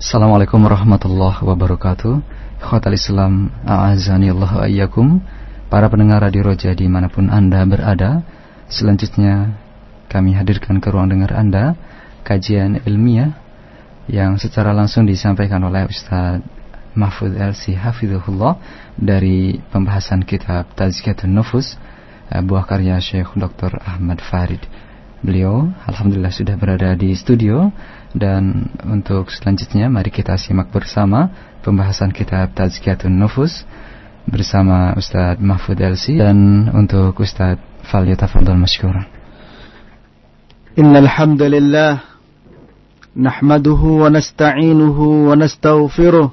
Assalamualaikum warahmatullahi wabarakatuh. Khotal Islam A'azanillahu ayyakum. Para pendengar Radio Roja di mana pun Anda berada Selanjutnya kami hadirkan ke ruang dengar Anda Kajian ilmiah Yang secara langsung disampaikan oleh Ustaz Mahfud LC Hafizullah Dari pembahasan kitab Tazkiyatun Nufus Buah karya Syekh Dr. Ahmad Farid. Beliau Alhamdulillah sudah berada di studio dan untuk selanjutnya mari kita simak bersama pembahasan kitab Tazkiyatun Nufus bersama Ustaz Mahfud Elsi dan untuk Ustaz Fal Yatafadol Masykuran. Innal hamdalillah nahmaduhu wa nasta'inuhu wa nastaghfiruh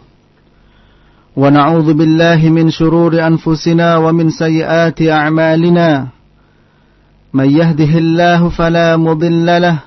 wa na'udzu billahi min shururi anfusina wa min sayyiati a'malina may yahdihillahu fala mudilla lahu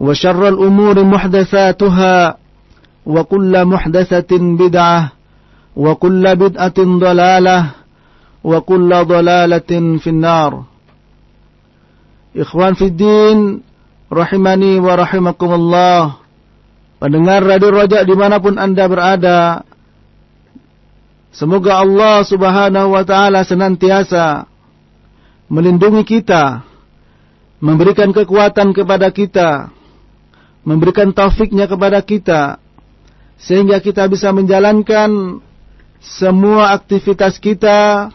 وشر الأمور محدثاتها وكل محدثة بدعة وكل بدعة ضلالة وكل ضلالة في النار Ikhwan Fiddin Rahimani wa rahimakumullah Pendengar Radio Raja dimanapun anda berada Semoga Allah subhanahu wa ta'ala senantiasa Melindungi kita Memberikan kekuatan kepada kita memberikan taufiknya kepada kita sehingga kita bisa menjalankan semua aktivitas kita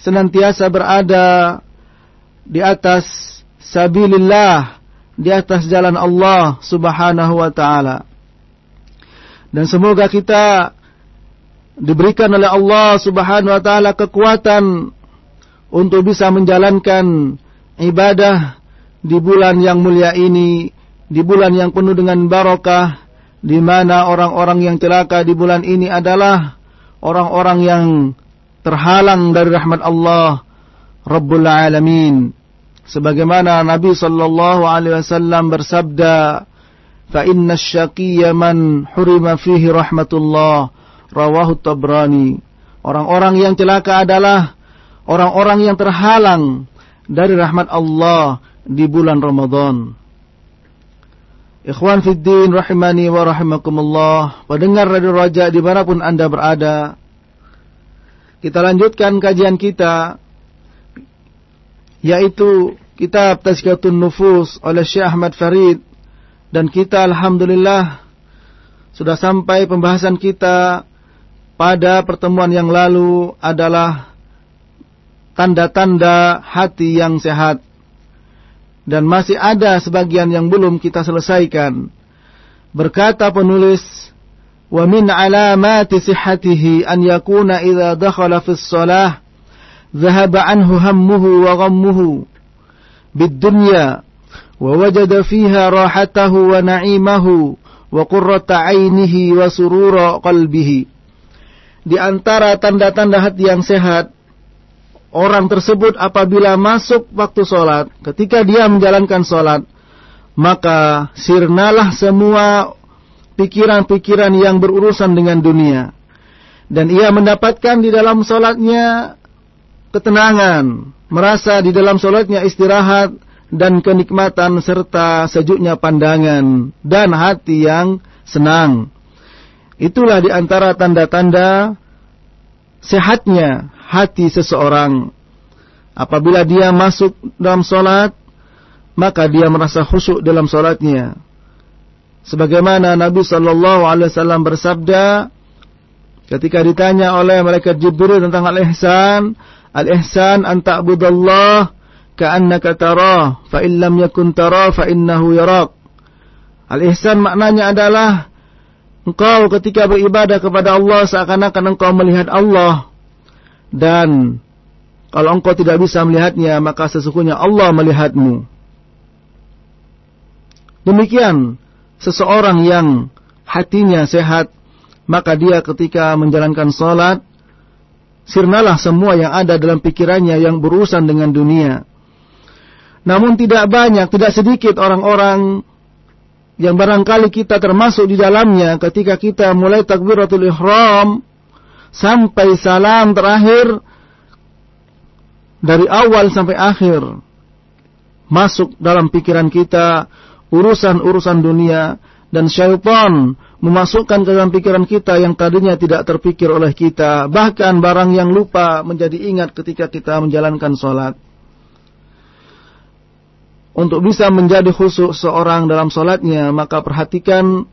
senantiasa berada di atas sabilillah di atas jalan Allah Subhanahu wa taala. Dan semoga kita diberikan oleh Allah Subhanahu wa taala kekuatan untuk bisa menjalankan ibadah di bulan yang mulia ini di bulan yang penuh dengan barokah di mana orang-orang yang celaka di bulan ini adalah orang-orang yang terhalang dari rahmat Allah Rabbul Alamin. Sebagaimana Nabi sallallahu alaihi wasallam bersabda fa inna syaqiyya man hurima fihi rahmatullah rawahu Tabrani. Orang-orang yang celaka adalah orang-orang yang terhalang dari rahmat Allah di bulan Ramadan Ikhwan Fiddin rahimani wa rahimakumullah. Pendengar Radio Raja di mana pun anda berada Kita lanjutkan kajian kita Yaitu Kitab Tazkiyatun Nufus oleh Syekh Ahmad Farid. Dan kita Alhamdulillah Sudah sampai pembahasan kita Pada pertemuan yang lalu adalah Tanda-tanda hati yang sehat dan masih ada sebagian yang belum kita selesaikan. Berkata penulis, "Wa min alamati sihhatihi an yakuna idza dakhala fi shalah dhahaba anhu hammuhu wa ghammuhu bid-dunya wa wajada fiha rahatahu wa na'imahu wa qurrata 'ainihi wa surura qalbihi." Di antara tanda-tanda hati yang sehat orang tersebut apabila masuk waktu sholat, ketika dia menjalankan sholat, maka sirnalah semua pikiran-pikiran yang berurusan dengan dunia. Dan ia mendapatkan di dalam sholatnya ketenangan, merasa di dalam sholatnya istirahat, dan kenikmatan serta sejuknya pandangan dan hati yang senang. Itulah di antara tanda-tanda sehatnya hati seseorang. Apabila dia masuk dalam solat, maka dia merasa khusyuk dalam solatnya. Sebagaimana Nabi Shallallahu Alaihi Wasallam bersabda, ketika ditanya oleh malaikat Jibril tentang al-ihsan, al-ihsan an ta'budallah ka'annaka tarah, fa in lam yakun tarah fa yarak. Al-ihsan maknanya adalah engkau ketika beribadah kepada Allah seakan-akan engkau melihat Allah dan kalau engkau tidak bisa melihatnya, maka sesungguhnya Allah melihatmu. Demikian, seseorang yang hatinya sehat, maka dia ketika menjalankan sholat, sirnalah semua yang ada dalam pikirannya yang berurusan dengan dunia. Namun tidak banyak, tidak sedikit orang-orang yang barangkali kita termasuk di dalamnya ketika kita mulai takbiratul ihram sampai salam terakhir dari awal sampai akhir masuk dalam pikiran kita urusan-urusan dunia dan syaitan memasukkan ke dalam pikiran kita yang tadinya tidak terpikir oleh kita. Bahkan barang yang lupa menjadi ingat ketika kita menjalankan sholat untuk bisa menjadi khusyuk seorang dalam sholatnya maka perhatikan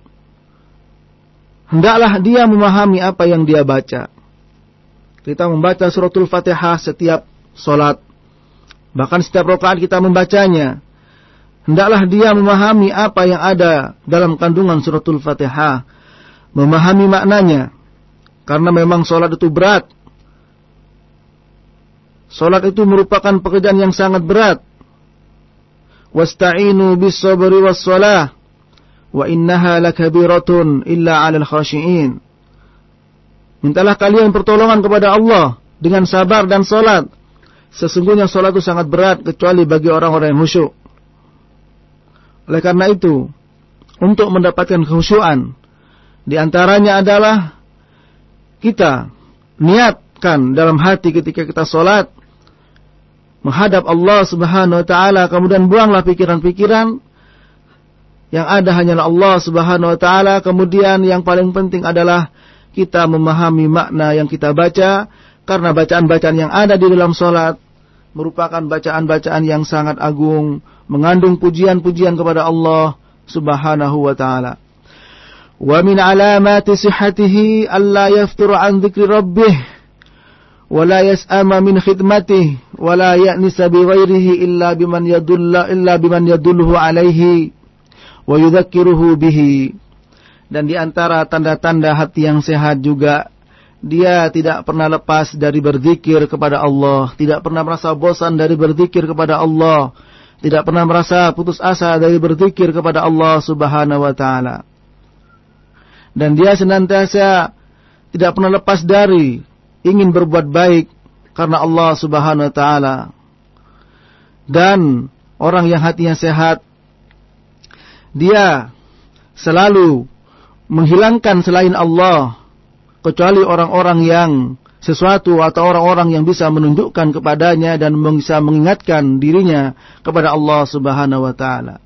hendaklah dia memahami apa yang dia baca kita membaca suratul fatihah setiap solat. Bahkan setiap rakaat kita membacanya. Hendaklah dia memahami apa yang ada dalam kandungan suratul fatihah. Memahami maknanya. Karena memang solat itu berat. Solat itu merupakan pekerjaan yang sangat berat. Wasta'inu bis sabri was salah. Innaha lakabiratun illa 'alal khashi'in. Mintalah kalian pertolongan kepada Allah dengan sabar dan salat Sesungguhnya sholat itu sangat berat kecuali bagi orang-orang yang khusyuk. Oleh karena itu, untuk mendapatkan khusyuan, di antaranya adalah kita niatkan dalam hati ketika kita sholat, menghadap Allah subhanahu wa ta'ala, kemudian buanglah pikiran-pikiran, yang ada hanyalah Allah subhanahu wa ta'ala, kemudian yang paling penting adalah kita memahami makna yang kita baca, karena bacaan-bacaan yang ada di dalam solat merupakan bacaan-bacaan yang sangat agung, mengandung pujian-pujian kepada Allah Subhanahu wa taala. Wa min alamati sihhatihi alla yafturu an dzikri rabbih min khidmatihi wa la ya'nisa bi ghairihi illa biman yadulla illa biman yadulluhu alaihi wa bihi. Dan di antara tanda-tanda hati yang sehat juga dia tidak pernah lepas dari berzikir kepada Allah, tidak pernah merasa bosan dari berzikir kepada Allah, tidak pernah merasa putus asa dari berzikir kepada Allah Subhanahu wa taala. Dan dia senantiasa tidak pernah lepas dari ingin berbuat baik karena Allah Subhanahu wa taala. Dan orang yang hatinya sehat dia selalu menghilangkan selain Allah kecuali orang-orang yang sesuatu atau orang-orang yang bisa menunjukkan kepadanya dan bisa mengingatkan dirinya kepada Allah Subhanahu wa taala.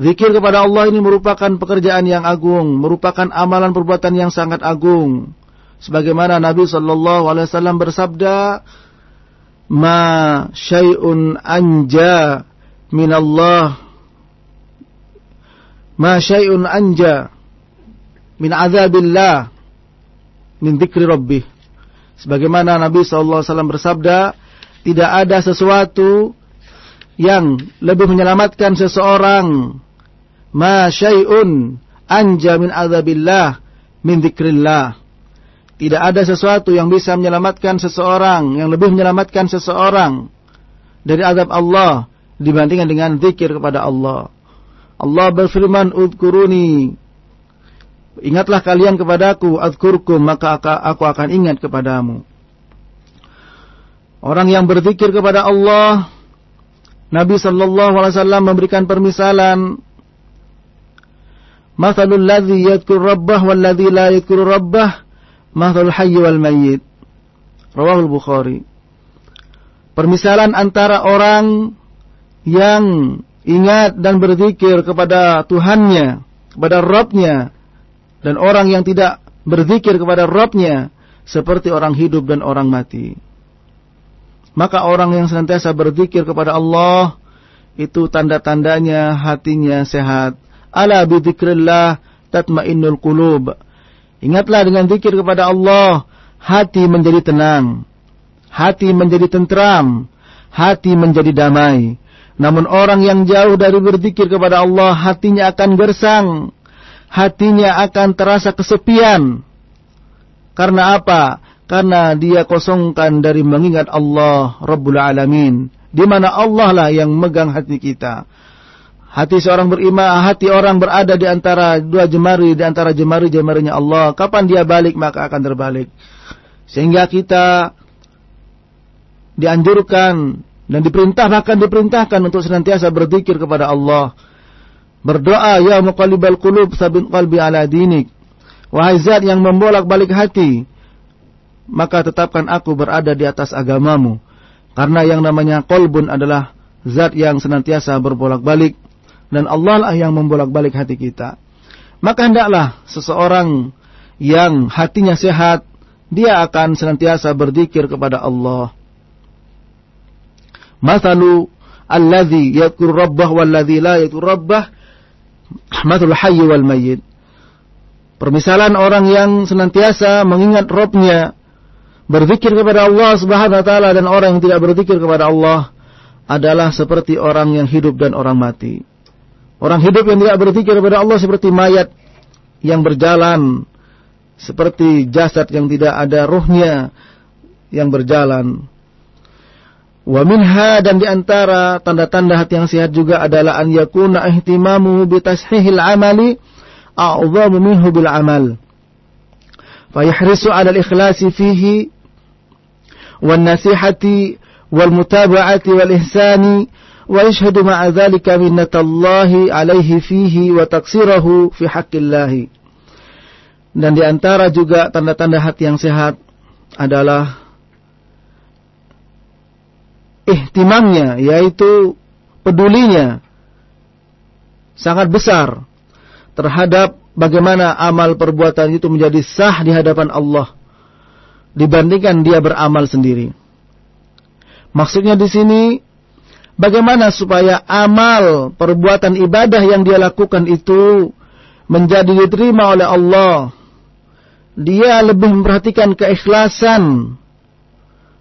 Zikir kepada Allah ini merupakan pekerjaan yang agung, merupakan amalan perbuatan yang sangat agung. Sebagaimana Nabi sallallahu alaihi wasallam bersabda, "Ma syai'un anja min Allah ma syai'un anja min azabillah min dzikri rabbih. Sebagaimana Nabi SAW bersabda, tidak ada sesuatu yang lebih menyelamatkan seseorang ma syai'un anja min azabillah min dzikrillah. Tidak ada sesuatu yang bisa menyelamatkan seseorang, yang lebih menyelamatkan seseorang dari azab Allah dibandingkan dengan zikir kepada Allah. Allah berfirman, "Udkuruni Ingatlah kalian kepadaku, azkurkum, maka aku akan ingat kepadamu. Orang yang berzikir kepada Allah, Nabi sallallahu alaihi wasallam memberikan permisalan Mathalul ladzi yadhkur rabbah wal ladzi la yadhkur rabbah mathalul hayy wal mayyit. Rawahul Bukhari. Permisalan antara orang yang ingat dan berzikir kepada Tuhannya, kepada Rabbnya, dan orang yang tidak berzikir kepada Rabbnya seperti orang hidup dan orang mati. Maka orang yang senantiasa berzikir kepada Allah itu tanda-tandanya hatinya sehat. Ala bidzikrillah tatmainnul qulub. Ingatlah dengan zikir kepada Allah, hati menjadi tenang, hati menjadi tentram, hati menjadi damai. Namun orang yang jauh dari berzikir kepada Allah, hatinya akan gersang, hatinya akan terasa kesepian. Karena apa? Karena dia kosongkan dari mengingat Allah Rabbul Alamin. Di mana Allah lah yang megang hati kita. Hati seorang beriman, hati orang berada di antara dua jemari, di antara jemari-jemarinya Allah. Kapan dia balik maka akan terbalik. Sehingga kita dianjurkan dan diperintah bahkan diperintahkan untuk senantiasa berzikir kepada Allah. Berdoa ya muqallibal qulub sabit qalbi ala dinik. Wahai zat yang membolak-balik hati, maka tetapkan aku berada di atas agamamu. Karena yang namanya kolbun adalah zat yang senantiasa berbolak-balik dan Allah lah yang membolak-balik hati kita. Maka hendaklah seseorang yang hatinya sehat, dia akan senantiasa berzikir kepada Allah. Masalu alladhi yadkur rabbah walladhi la yadkur rabbah masalu hayy wal mayyit. Permisalan orang yang senantiasa mengingat Robnya, berzikir kepada Allah Subhanahu wa taala dan orang yang tidak berzikir kepada Allah adalah seperti orang yang hidup dan orang mati. Orang hidup yang tidak berzikir kepada Allah seperti mayat yang berjalan, seperti jasad yang tidak ada ruhnya yang berjalan. Wa minha dan di antara tanda-tanda hati yang sehat juga adalah an yakuna ihtimamu bi tashihil amali a'dhamu minhu bil amal. Fayahrisu 'ala al-ikhlasi fihi wan nasihati wal mutaba'ati wal ihsani wa yashhadu ma'a dhalika minnatallahi 'alaihi fihi wa taqsirahu fi haqqillah. Dan di antara juga tanda-tanda hati yang sehat adalah ihtimamnya yaitu pedulinya sangat besar terhadap bagaimana amal perbuatan itu menjadi sah di hadapan Allah dibandingkan dia beramal sendiri. Maksudnya di sini Bagaimana supaya amal perbuatan ibadah yang dia lakukan itu menjadi diterima oleh Allah. Dia lebih memperhatikan keikhlasan.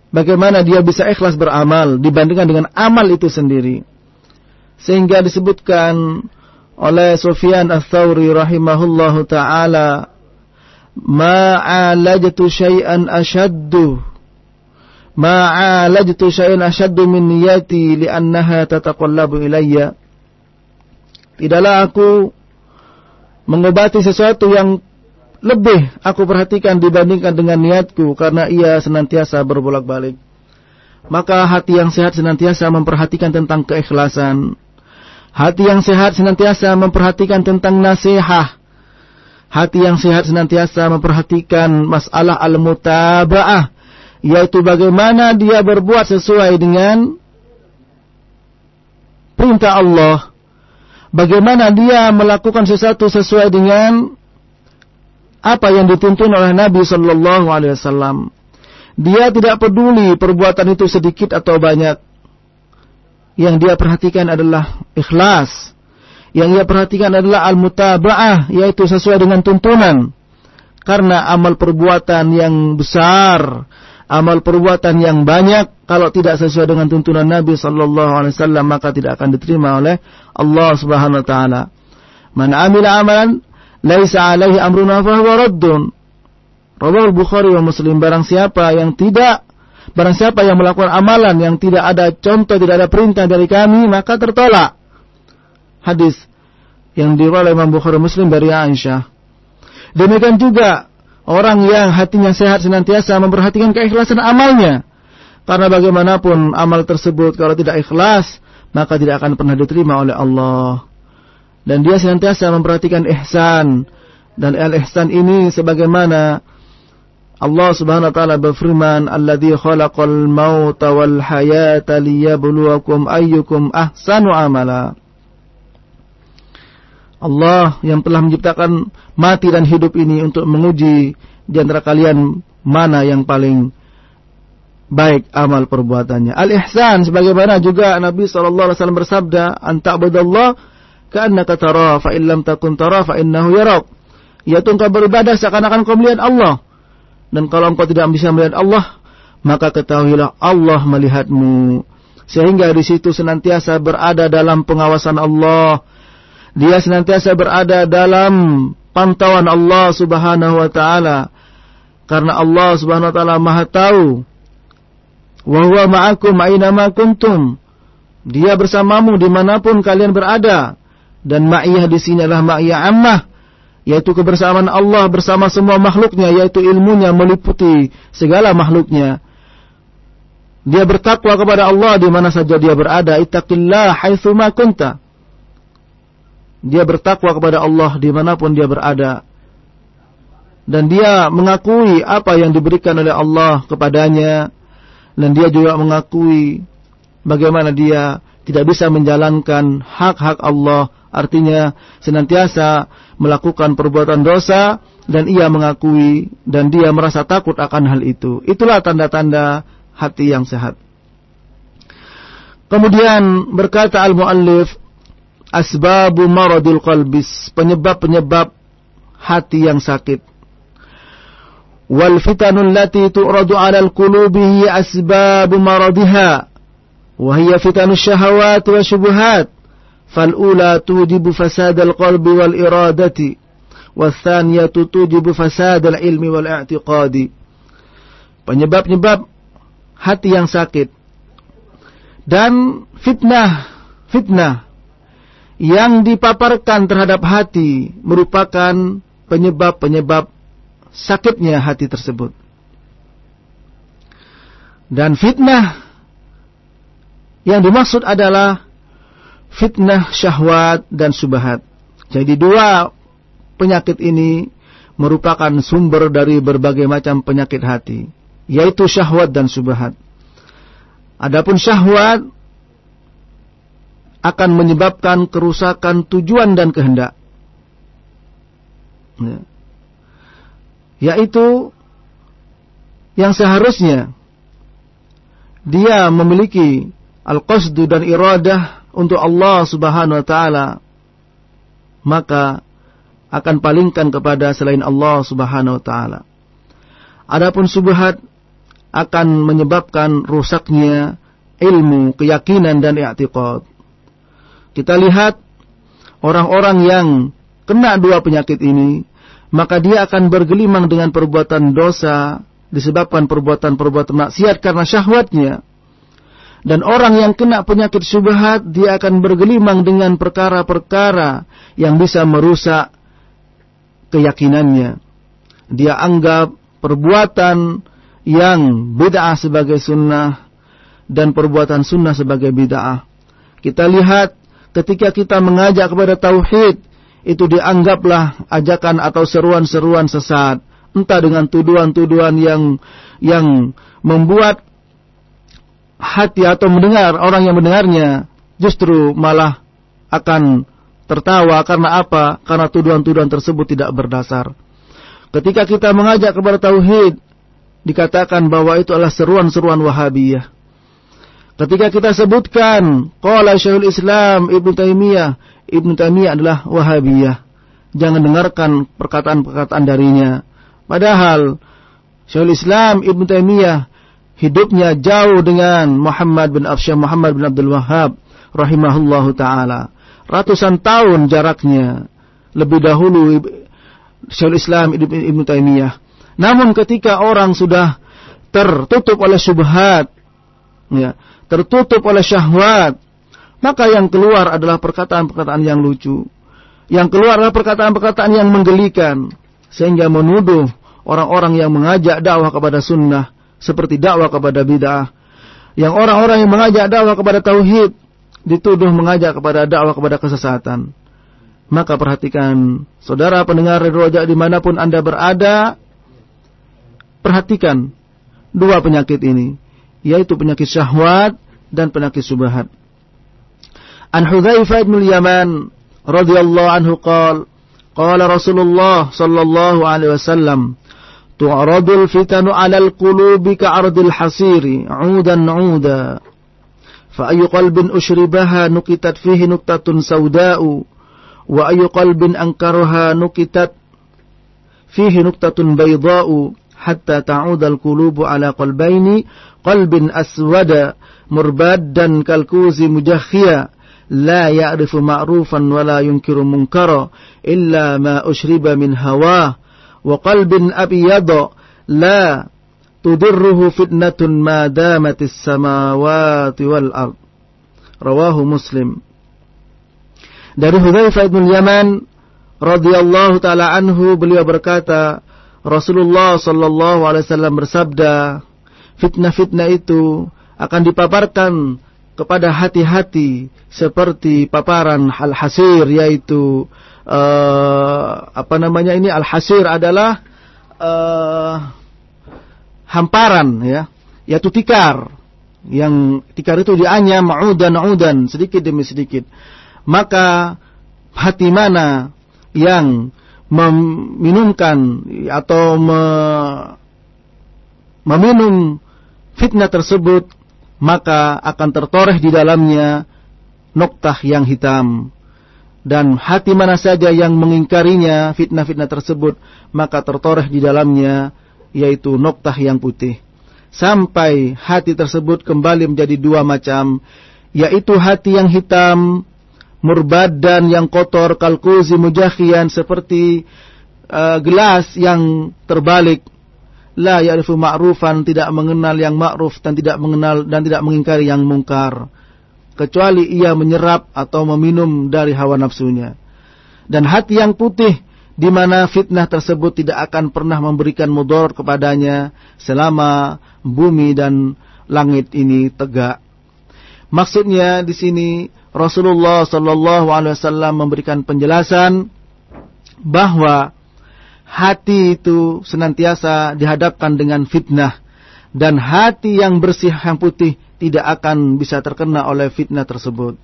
Bagaimana dia bisa ikhlas beramal dibandingkan dengan amal itu sendiri. Sehingga disebutkan oleh Sufyan Ats-Tsauri rahimahullahu taala ma'alajtu syai'an ashaddu ma'alajtu syai'an ashaddu min niyati li'annaha tataqallabu ilayya. Tidaklah aku mengobati sesuatu yang lebih aku perhatikan dibandingkan dengan niatku karena ia senantiasa berbolak-balik. Maka hati yang sehat senantiasa memperhatikan tentang keikhlasan. Hati yang sehat senantiasa memperhatikan tentang nasihat. Hati yang sehat senantiasa memperhatikan masalah al-mutaba'ah yaitu bagaimana dia berbuat sesuai dengan perintah Allah. Bagaimana dia melakukan sesuatu sesuai dengan apa yang dituntun oleh Nabi Shallallahu Alaihi Wasallam. Dia tidak peduli perbuatan itu sedikit atau banyak. Yang dia perhatikan adalah ikhlas. Yang dia perhatikan adalah al-mutaba'ah, yaitu sesuai dengan tuntunan. Karena amal perbuatan yang besar, amal perbuatan yang banyak kalau tidak sesuai dengan tuntunan Nabi sallallahu alaihi wasallam maka tidak akan diterima oleh Allah Subhanahu wa taala. Man amila amalan laisa alaihi amruna fahuwa raddun. Rawahul Bukhari wa Muslim barang siapa yang tidak barang siapa yang melakukan amalan yang tidak ada contoh, tidak ada perintah dari kami maka tertolak. Hadis yang diriwayatkan Imam Bukhari Muslim dari Aisyah. Demikian juga Orang yang hatinya sehat senantiasa memperhatikan keikhlasan amalnya. Karena bagaimanapun amal tersebut kalau tidak ikhlas, maka tidak akan pernah diterima oleh Allah. Dan dia senantiasa memperhatikan ihsan. Dan al-ihsan ini sebagaimana Allah Subhanahu wa taala berfirman, "Alladzi khalaqal mauta wal hayata liyabluwakum ayyukum ahsanu amala." Allah yang telah menciptakan mati dan hidup ini untuk menguji di antara kalian mana yang paling baik amal perbuatannya. Al-ihsan sebagaimana juga Nabi sallallahu alaihi wasallam bersabda, "Anta'budallah ka'annaka tara fa in lam takun tara fa innahu yarak." Yaitu engkau beribadah seakan-akan kau melihat Allah dan kalau engkau tidak bisa melihat Allah, maka ketahuilah Allah melihatmu. Sehingga di situ senantiasa berada dalam pengawasan Allah. Dia senantiasa berada dalam pantauan Allah Subhanahu wa taala. Karena Allah Subhanahu wa taala Maha tahu. Wa huwa ma'akum aina ma kuntum. Dia bersamamu di mana pun kalian berada. Dan ma'iyah di sini adalah ma'iyah ammah yaitu kebersamaan Allah bersama semua makhluknya, yaitu ilmunya meliputi segala makhluknya. Dia bertakwa kepada Allah di mana saja dia berada. Ittaqillah haitsu ma kunta. Dia bertakwa kepada Allah di mana pun dia berada. Dan dia mengakui apa yang diberikan oleh Allah kepadanya. Dan dia juga mengakui bagaimana dia tidak bisa menjalankan hak-hak Allah Artinya senantiasa melakukan perbuatan dosa dan ia mengakui dan dia merasa takut akan hal itu. Itulah tanda-tanda hati yang sehat. Kemudian berkata al-muallif asbabu maradil qalbis, penyebab-penyebab hati yang sakit. Wal fitanul lati tu'radu 'ala al-qulubi asbabu maradiha wa hiya fitanus syahawat wa syubuhat فالأولى توجب فساد القلب والإرادة والثانية توجب فساد العلم والاعتقاد penyebab-penyebab hati yang sakit dan fitnah fitnah yang dipaparkan terhadap hati merupakan penyebab-penyebab sakitnya hati tersebut dan fitnah yang dimaksud adalah fitnah syahwat dan subhat. Jadi dua penyakit ini merupakan sumber dari berbagai macam penyakit hati, yaitu syahwat dan subhat. Adapun syahwat akan menyebabkan kerusakan tujuan dan kehendak. Ya. Yaitu yang seharusnya dia memiliki al-qasdu dan iradah untuk Allah Subhanahu wa taala maka akan palingkan kepada selain Allah Subhanahu wa taala. Adapun subhat akan menyebabkan rusaknya ilmu, keyakinan dan i'tiqad. Kita lihat orang-orang yang kena dua penyakit ini, maka dia akan bergelimang dengan perbuatan dosa disebabkan perbuatan-perbuatan maksiat karena syahwatnya dan orang yang kena penyakit syubhat dia akan bergelimang dengan perkara-perkara yang bisa merusak keyakinannya. Dia anggap perbuatan yang bid'ah sebagai sunnah dan perbuatan sunnah sebagai bid'ah. Kita lihat ketika kita mengajak kepada tauhid itu dianggaplah ajakan atau seruan-seruan sesat entah dengan tuduhan-tuduhan yang yang membuat hati atau mendengar orang yang mendengarnya justru malah akan tertawa karena apa? Karena tuduhan-tuduhan tersebut tidak berdasar. Ketika kita mengajak kepada tauhid, dikatakan bahwa itu adalah seruan-seruan Wahabiyah. Ketika kita sebutkan qala Syekhul Islam Ibnu Taimiyah, Ibnu Taimiyah adalah Wahabiyah. Jangan dengarkan perkataan-perkataan darinya. Padahal Syekhul Islam Ibnu Taimiyah hidupnya jauh dengan Muhammad bin Afsyah Muhammad bin Abdul Wahab rahimahullahu taala. Ratusan tahun jaraknya. Lebih dahulu Syekhul Islam Ibnu Taimiyah. Namun ketika orang sudah tertutup oleh syubhat, ya, tertutup oleh syahwat, maka yang keluar adalah perkataan-perkataan yang lucu. Yang keluar adalah perkataan-perkataan yang menggelikan sehingga menuduh orang-orang yang mengajak dakwah kepada sunnah seperti dakwah kepada bid'ah. Yang orang-orang yang mengajak dakwah kepada tauhid dituduh mengajak kepada dakwah kepada kesesatan. Maka perhatikan, saudara pendengar rojak di mana pun anda berada, perhatikan dua penyakit ini, yaitu penyakit syahwat dan penyakit subhat. An Hudzaifah bin Yaman radhiyallahu anhu qala qala Rasulullah sallallahu alaihi wasallam tu'radul fitanu 'alal qulubi ka'ardil hasiri 'udan 'uda fa ayyu qalbin ushribaha nukitat fihi nuktatun sauda'u wa ayyu qalbin ankaraha nukitat fihi nuktatun bayda'u hatta ta'udal qulubu ala qalbaini qalbin aswada murbadan kalkuzi mujakhia la ya'rifu ma'rufan wa la yunkiru munkara illa ma ushriba min hawa wa qalbin abyada la tudirruhu fitnatun ma damatis samawati wal ard. Rawahu muslim. Dari Hudzaifah bin Yaman radhiyallahu taala anhu beliau berkata Rasulullah sallallahu alaihi wasallam bersabda, fitnah-fitnah itu akan dipaparkan kepada hati-hati seperti paparan al-hasir yaitu uh, apa namanya ini al-hasir adalah uh, hamparan ya. Yaitu tikar. Yang tikar itu dianyam udan udan sedikit demi sedikit. Maka hati mana yang meminumkan atau me, meminum fitnah tersebut maka akan tertoreh di dalamnya noktah yang hitam dan hati mana saja yang mengingkarinya fitnah-fitnah tersebut maka tertoreh di dalamnya yaitu noktah yang putih. Sampai hati tersebut kembali menjadi dua macam yaitu hati yang hitam murbadan yang kotor kalkuzi mujahian seperti uh, gelas yang terbalik. La ya'rifu ma'rufan tidak mengenal yang ma'ruf dan tidak mengenal dan tidak mengingkari yang mungkar kecuali ia menyerap atau meminum dari hawa nafsunya. Dan hati yang putih di mana fitnah tersebut tidak akan pernah memberikan mudarat kepadanya selama bumi dan langit ini tegak. Maksudnya di sini Rasulullah Shallallahu Alaihi Wasallam memberikan penjelasan bahwa hati itu senantiasa dihadapkan dengan fitnah dan hati yang bersih yang putih tidak akan bisa terkena oleh fitnah tersebut.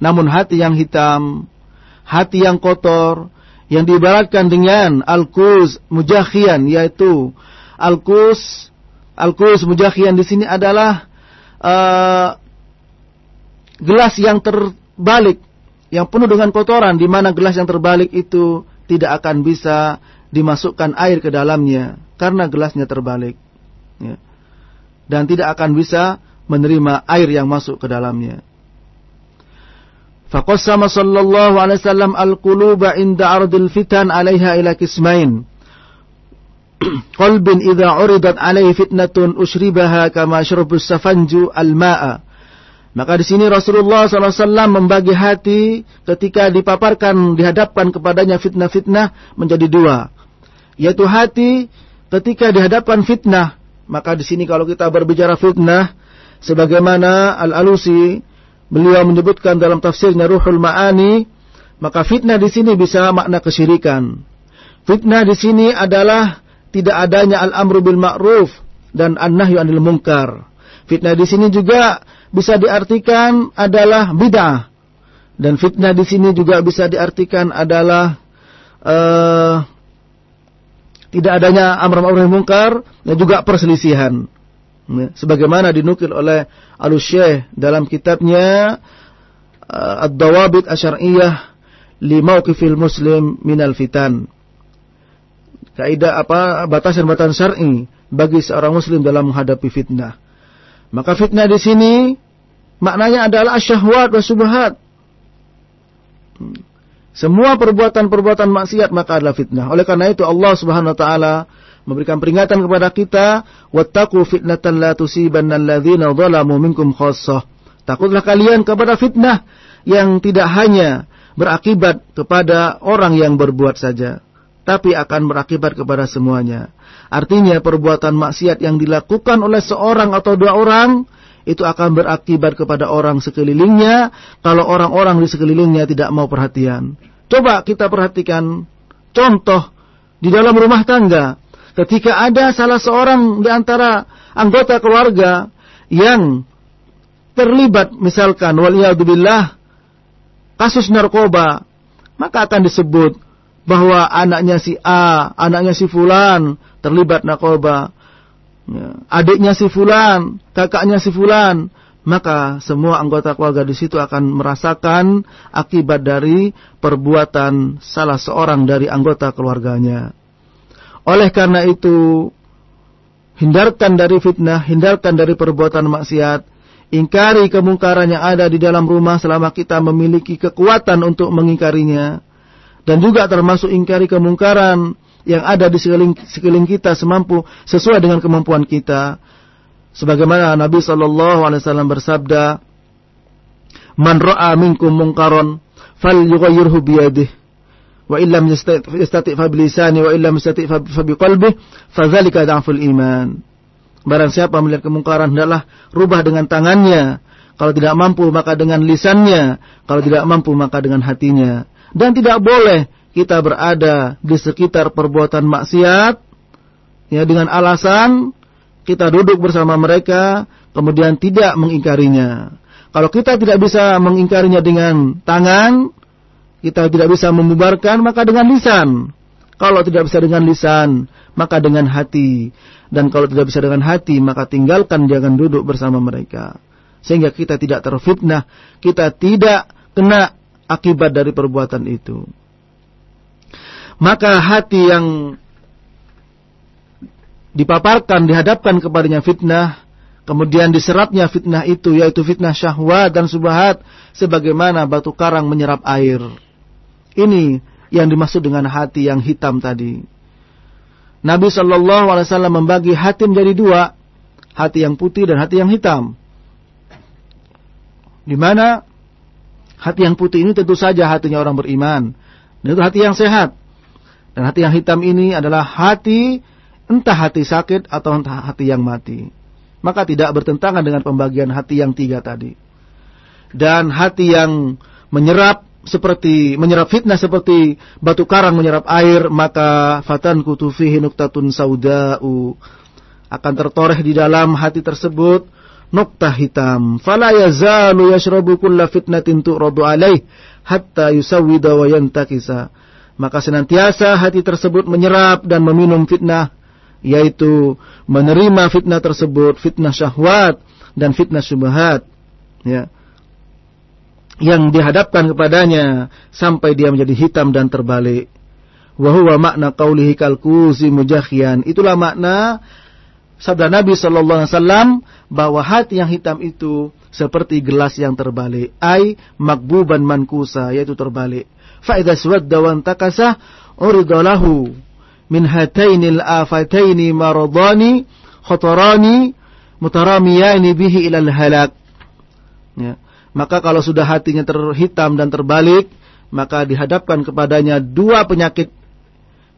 Namun hati yang hitam, hati yang kotor, yang diibaratkan dengan al-kus mujahian yaitu al-kus mujahian di sini adalah uh, gelas yang terbalik yang penuh dengan kotoran di mana gelas yang terbalik itu tidak akan bisa dimasukkan air ke dalamnya karena gelasnya terbalik ya. Dan tidak akan bisa menerima air yang masuk ke dalamnya. Faqassama sallallahu alaihi wasallam al-quluba inda ardil fitan 'alaiha ila kismain. Qalbin idza 'uridat 'alaihi fitnatun ushribaha kama syurbus safanju al-ma'a maka di sini Rasulullah SAW membagi hati ketika dipaparkan, dihadapkan kepadanya fitnah-fitnah menjadi dua. Yaitu hati ketika dihadapkan fitnah. Maka di sini kalau kita berbicara fitnah, sebagaimana Al-Alusi, beliau menyebutkan dalam tafsirnya Ruhul Ma'ani, maka fitnah di sini bisa makna kesyirikan. Fitnah di sini adalah tidak adanya al-amru bil ma'ruf dan an-nahyu anil munkar. Fitnah di sini juga bisa diartikan adalah bid'ah dan fitnah di sini juga bisa diartikan adalah uh, tidak adanya amar ma'ruf munkar dan juga perselisihan. Ya, sebagaimana dinukil oleh Al-Syekh dalam kitabnya uh, Ad-Dawabit Asyariyah li mauqifil muslim minal fitan. Kaidah apa batasan-batasan syar'i bagi seorang muslim dalam menghadapi fitnah. Maka fitnah di sini maknanya adalah syahwat wa subhat. Semua perbuatan-perbuatan maksiat maka adalah fitnah. Oleh karena itu Allah Subhanahu wa taala memberikan peringatan kepada kita, wattaqu fitnatan la tusibanna alladzina zalamu minkum khassah. Takutlah kalian kepada fitnah yang tidak hanya berakibat kepada orang yang berbuat saja, tapi akan berakibat kepada semuanya. Artinya perbuatan maksiat yang dilakukan oleh seorang atau dua orang itu akan berakibat kepada orang sekelilingnya kalau orang-orang di sekelilingnya tidak mau perhatian. Coba kita perhatikan contoh di dalam rumah tangga. Ketika ada salah seorang di antara anggota keluarga yang terlibat misalkan waliyadzubillah kasus narkoba, maka akan disebut bahwa anaknya si A, anaknya si Fulan terlibat narkoba, ya, adiknya si Fulan, kakaknya si Fulan, maka semua anggota keluarga di situ akan merasakan akibat dari perbuatan salah seorang dari anggota keluarganya. Oleh karena itu, hindarkan dari fitnah, hindarkan dari perbuatan maksiat, ingkari kemungkaran yang ada di dalam rumah selama kita memiliki kekuatan untuk mengingkarinya. Dan juga termasuk ingkari kemungkaran yang ada di sekeliling, sekeliling kita semampu sesuai dengan kemampuan kita. Sebagaimana Nabi Shallallahu Alaihi Wasallam bersabda, "Man ra'a minkum mungkaron, fal yughayyirhu biyadihi." wa illam yastati fa bilisani wa illam yastati fa biqalbih fadzalika dhaful iman barang siapa melihat kemungkaran hendaklah rubah dengan tangannya kalau tidak mampu maka dengan lisannya kalau tidak mampu maka dengan hatinya dan tidak boleh kita berada di sekitar perbuatan maksiat ya dengan alasan kita duduk bersama mereka kemudian tidak mengingkarinya kalau kita tidak bisa mengingkarinya dengan tangan kita tidak bisa membubarkan maka dengan lisan. Kalau tidak bisa dengan lisan, maka dengan hati. Dan kalau tidak bisa dengan hati, maka tinggalkan jangan duduk bersama mereka. Sehingga kita tidak terfitnah, kita tidak kena akibat dari perbuatan itu. Maka hati yang dipaparkan, dihadapkan kepadanya fitnah, kemudian diserapnya fitnah itu, yaitu fitnah syahwat dan subahat, sebagaimana batu karang menyerap air. Ini yang dimaksud dengan hati yang hitam tadi. Nabi Shallallahu Alaihi Wasallam membagi hati menjadi dua, hati yang putih dan hati yang hitam. Di mana hati yang putih ini tentu saja hatinya orang beriman, dan itu hati yang sehat. Dan hati yang hitam ini adalah hati entah hati sakit atau entah hati yang mati. Maka tidak bertentangan dengan pembagian hati yang tiga tadi. Dan hati yang menyerap seperti menyerap fitnah seperti batu karang menyerap air maka fatan kutufihi nuktatun saudau akan tertoreh di dalam hati tersebut noktah hitam fala yazalu yashrabu kulla fitnatin alaih hatta yusawwida wa maka senantiasa hati tersebut menyerap dan meminum fitnah yaitu menerima fitnah tersebut fitnah syahwat dan fitnah syubhat ya yang dihadapkan kepadanya sampai dia menjadi hitam dan terbalik. Wahuwa makna kaulihi kalkuzi mujakhian. Itulah makna sabda Nabi Wasallam bahwa hati yang hitam itu seperti gelas yang terbalik. Ai makbuban mankusa yaitu terbalik. Faedah suat dawan takasah uridalahu min hatainil afataini maradani khotorani mutaramiyani bihi ilal halak. Ya. Maka kalau sudah hatinya terhitam dan terbalik, maka dihadapkan kepadanya dua penyakit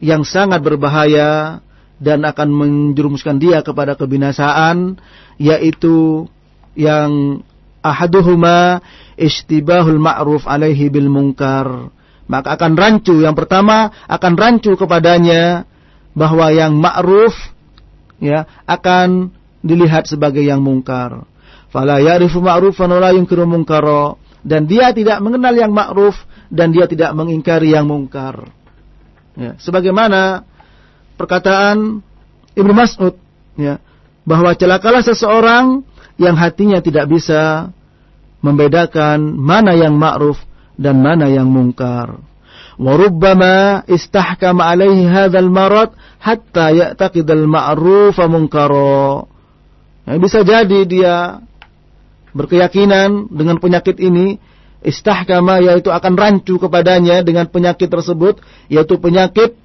yang sangat berbahaya dan akan menjerumuskan dia kepada kebinasaan, yaitu yang ahaduhuma istibahul ma'ruf alaihi bil mungkar. Maka akan rancu, yang pertama akan rancu kepadanya bahwa yang ma'ruf ya akan dilihat sebagai yang mungkar fala ya'rifu ma'rufan wa yunkiru munkara dan dia tidak mengenal yang ma'ruf dan dia tidak mengingkari yang mungkar. Ya, sebagaimana perkataan Ibnu Mas'ud ya, bahwa celakalah seseorang yang hatinya tidak bisa membedakan mana yang ma'ruf dan mana yang mungkar. Warubbama istahkama alaihi hadzal marad hatta ya'taqid al-ma'rufa munkara. Ya, bisa jadi dia berkeyakinan dengan penyakit ini istahkama yaitu akan rancu kepadanya dengan penyakit tersebut yaitu penyakit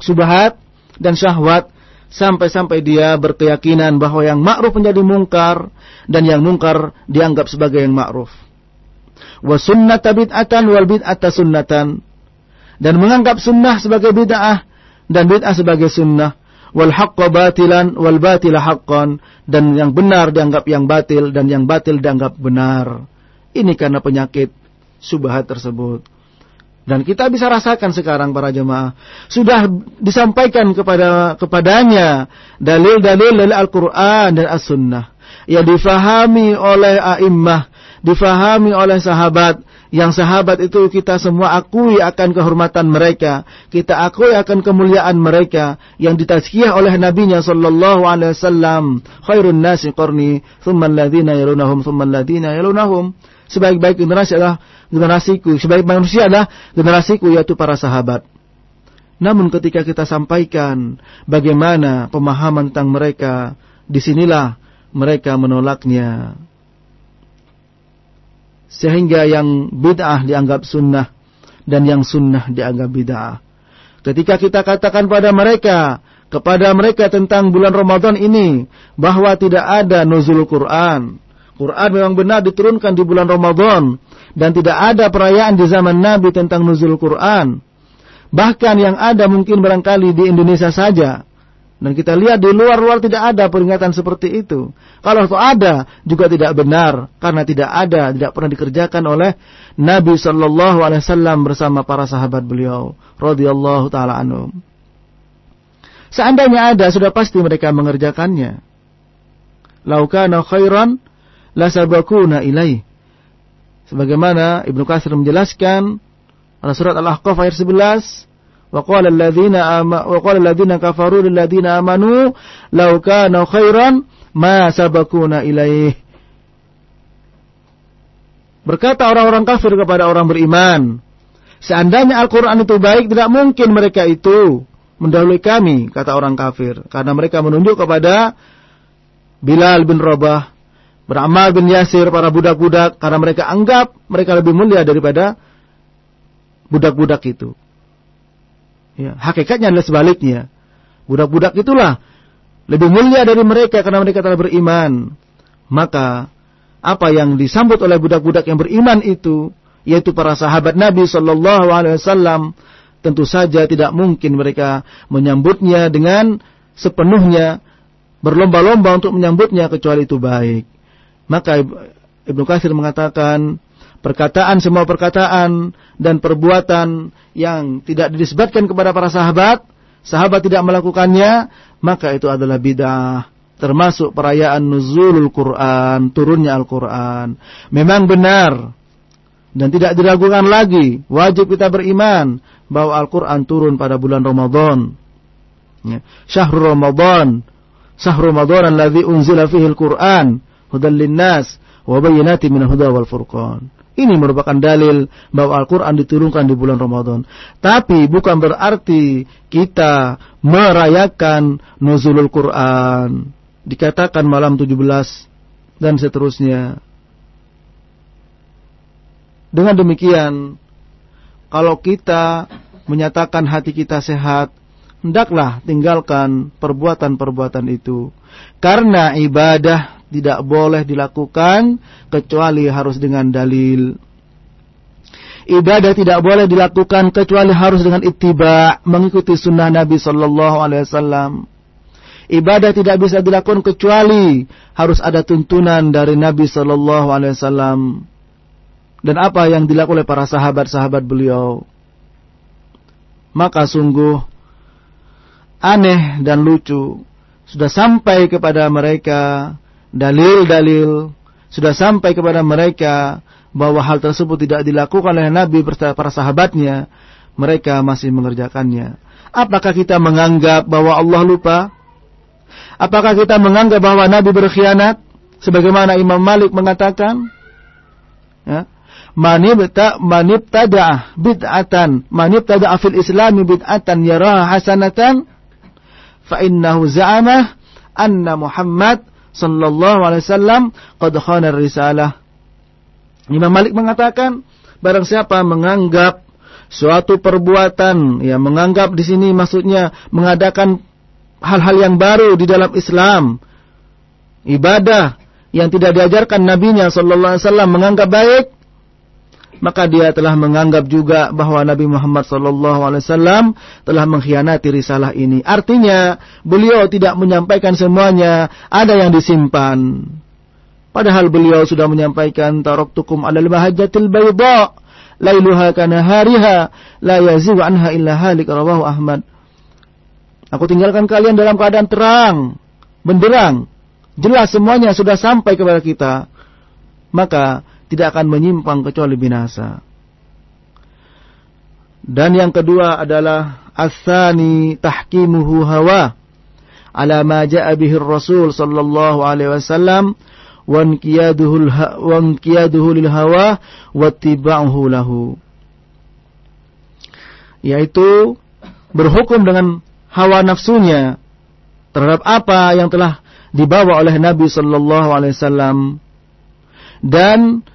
subhat dan syahwat sampai-sampai dia berkeyakinan bahwa yang ma'ruf menjadi mungkar dan yang mungkar dianggap sebagai yang ma'ruf. Wa sunnata bid'atan wal bid'ata sunnatan dan menganggap sunnah sebagai bid'ah dan bid'ah sebagai sunnah wal haqqa batilan wal batila haqqan dan yang benar dianggap yang batil dan yang batil dianggap benar. Ini karena penyakit subhat tersebut. Dan kita bisa rasakan sekarang para jemaah sudah disampaikan kepada kepadanya dalil-dalil dari Al-Qur'an dan As-Sunnah. Yang difahami oleh a'immah, difahami oleh sahabat, yang sahabat itu kita semua akui akan kehormatan mereka, kita akui akan kemuliaan mereka yang ditazkiyah oleh nabinya sallallahu alaihi wasallam, khairun nasi qarni, thumma alladziina yalunahum, thumma yalunahum. Sebaik-baik generasi adalah generasiku, sebaik manusia adalah generasiku yaitu para sahabat. Namun ketika kita sampaikan bagaimana pemahaman tentang mereka, di sinilah mereka menolaknya. Sehingga yang bid'ah dianggap sunnah dan yang sunnah dianggap bid'ah. Ketika kita katakan pada mereka, kepada mereka tentang bulan Ramadan ini, bahwa tidak ada nuzul Quran. Quran memang benar diturunkan di bulan Ramadan dan tidak ada perayaan di zaman Nabi tentang nuzul Quran. Bahkan yang ada mungkin barangkali di Indonesia saja. Dan kita lihat di luar-luar tidak ada peringatan seperti itu. Kalau itu ada juga tidak benar karena tidak ada, tidak pernah dikerjakan oleh Nabi Shallallahu Alaihi Wasallam bersama para sahabat beliau, radhiyallahu taala anhum. Seandainya ada, sudah pasti mereka mengerjakannya. Laukana khairan lasabakuna ilaih. Sebagaimana Ibnu Katsir menjelaskan pada surat Al-Ahqaf ayat 11, wa qala alladziina wa qala alladziina kafaru lil ladziina amanu law kana khairan ma sabakuna ilaih. Berkata orang-orang kafir kepada orang beriman, seandainya Al-Qur'an itu baik tidak mungkin mereka itu mendahului kami, kata orang kafir, karena mereka menunjuk kepada Bilal bin Rabah beramal bin Yasir para budak-budak karena mereka anggap mereka lebih mulia daripada budak-budak itu. Ya, hakikatnya adalah sebaliknya. Budak-budak itulah lebih mulia dari mereka karena mereka telah beriman. Maka apa yang disambut oleh budak-budak yang beriman itu yaitu para sahabat Nabi Shallallahu Alaihi Wasallam tentu saja tidak mungkin mereka menyambutnya dengan sepenuhnya berlomba-lomba untuk menyambutnya kecuali itu baik. Maka Ibnu Katsir mengatakan perkataan semua perkataan dan perbuatan yang tidak disebutkan kepada para sahabat, sahabat tidak melakukannya, maka itu adalah bid'ah. Termasuk perayaan nuzulul Quran, turunnya Al-Quran. Memang benar dan tidak diragukan lagi, wajib kita beriman bahwa Al-Quran turun pada bulan Ramadan. Ya. Syahrul Ramadan, syahrul Ramadan alladzi unzila fihi Al-Quran hudal linnas wa bayyinati minal huda wal furqan. Ini merupakan dalil bahwa Al-Quran diturunkan di bulan Ramadan. Tapi bukan berarti kita merayakan nuzulul Quran. Dikatakan malam 17 dan seterusnya. Dengan demikian, kalau kita menyatakan hati kita sehat, hendaklah tinggalkan perbuatan-perbuatan itu. Karena ibadah tidak boleh dilakukan kecuali harus dengan dalil. Ibadah tidak boleh dilakukan kecuali harus dengan ittiba, mengikuti sunnah Nabi Sallallahu Alaihi Wasallam. Ibadah tidak bisa dilakukan kecuali harus ada tuntunan dari Nabi Sallallahu Alaihi Wasallam. Dan apa yang dilakukan oleh para sahabat-sahabat beliau. Maka sungguh aneh dan lucu sudah sampai kepada mereka dalil-dalil sudah sampai kepada mereka bahwa hal tersebut tidak dilakukan oleh Nabi bersama para sahabatnya, mereka masih mengerjakannya. Apakah kita menganggap bahwa Allah lupa? Apakah kita menganggap bahwa Nabi berkhianat? Sebagaimana Imam Malik mengatakan, ya, manibta manibtada bid'atan manibtada fil Islam bid'atan yaraha hasanatan fa innahu za'ama anna Muhammad sallallahu alaihi wasallam qad khana risalah. Imam Malik mengatakan barang siapa menganggap suatu perbuatan ya menganggap di sini maksudnya mengadakan hal-hal yang baru di dalam Islam ibadah yang tidak diajarkan nabinya sallallahu alaihi wasallam menganggap baik maka dia telah menganggap juga bahwa Nabi Muhammad SAW telah mengkhianati risalah ini. Artinya, beliau tidak menyampaikan semuanya, ada yang disimpan. Padahal beliau sudah menyampaikan taraktukum alal mahajjatil bayda lailuha kana hariha la yazigu anha illa halik rawahu Ahmad. Aku tinggalkan kalian dalam keadaan terang, benderang, jelas semuanya sudah sampai kepada kita. Maka tidak akan menyimpang kecuali binasa. Dan yang kedua adalah asani tahkimuhu hawa ala ma ja'a bihi Rasul sallallahu alaihi wasallam wa inqiyaduhu wa inqiyaduhu lil hawa wa tibauhu lahu yaitu berhukum dengan hawa nafsunya terhadap apa yang telah dibawa oleh Nabi sallallahu alaihi wasallam dan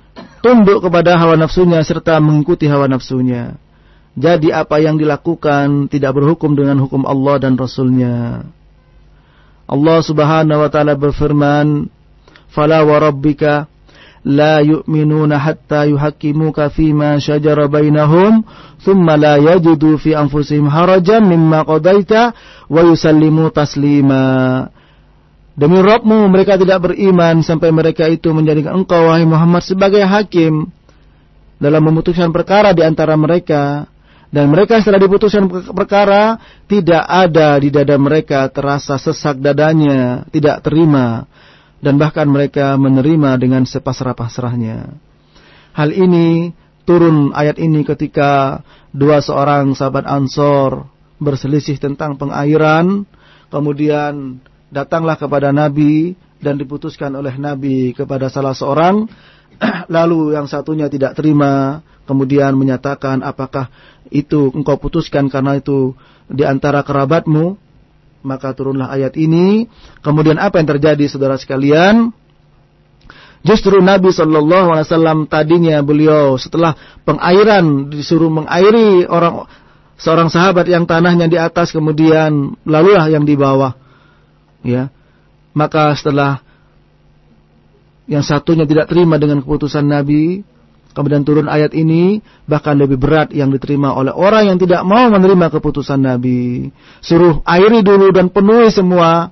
tunduk kepada hawa nafsunya serta mengikuti hawa nafsunya jadi apa yang dilakukan tidak berhukum dengan hukum Allah dan Rasulnya. Allah subhanahu wa ta'ala berfirman, Fala wa rabbika la yu'minuna hatta yuhakkimuka fima syajara bainahum thumma la yajidu fi anfusihim harajan mimma qadaita wa yusallimu taslima. Demi Rabbmu mereka tidak beriman sampai mereka itu menjadikan engkau wahai Muhammad sebagai hakim dalam memutuskan perkara di antara mereka dan mereka setelah diputuskan perkara tidak ada di dada mereka terasa sesak dadanya, tidak terima dan bahkan mereka menerima dengan sepasrah-pasrahnya. Hal ini turun ayat ini ketika dua seorang sahabat Ansor berselisih tentang pengairan, kemudian datanglah kepada Nabi dan diputuskan oleh Nabi kepada salah seorang, lalu yang satunya tidak terima, kemudian menyatakan apakah itu engkau putuskan karena itu di antara kerabatmu, maka turunlah ayat ini. Kemudian apa yang terjadi saudara sekalian? Justru Nabi Shallallahu Alaihi Wasallam tadinya beliau setelah pengairan disuruh mengairi orang seorang sahabat yang tanahnya di atas kemudian lalulah yang di bawah, ya. Maka setelah yang satunya tidak terima dengan keputusan Nabi, Kemudian turun ayat ini bahkan lebih berat yang diterima oleh orang yang tidak mau menerima keputusan Nabi. Suruh airi dulu dan penuhi semua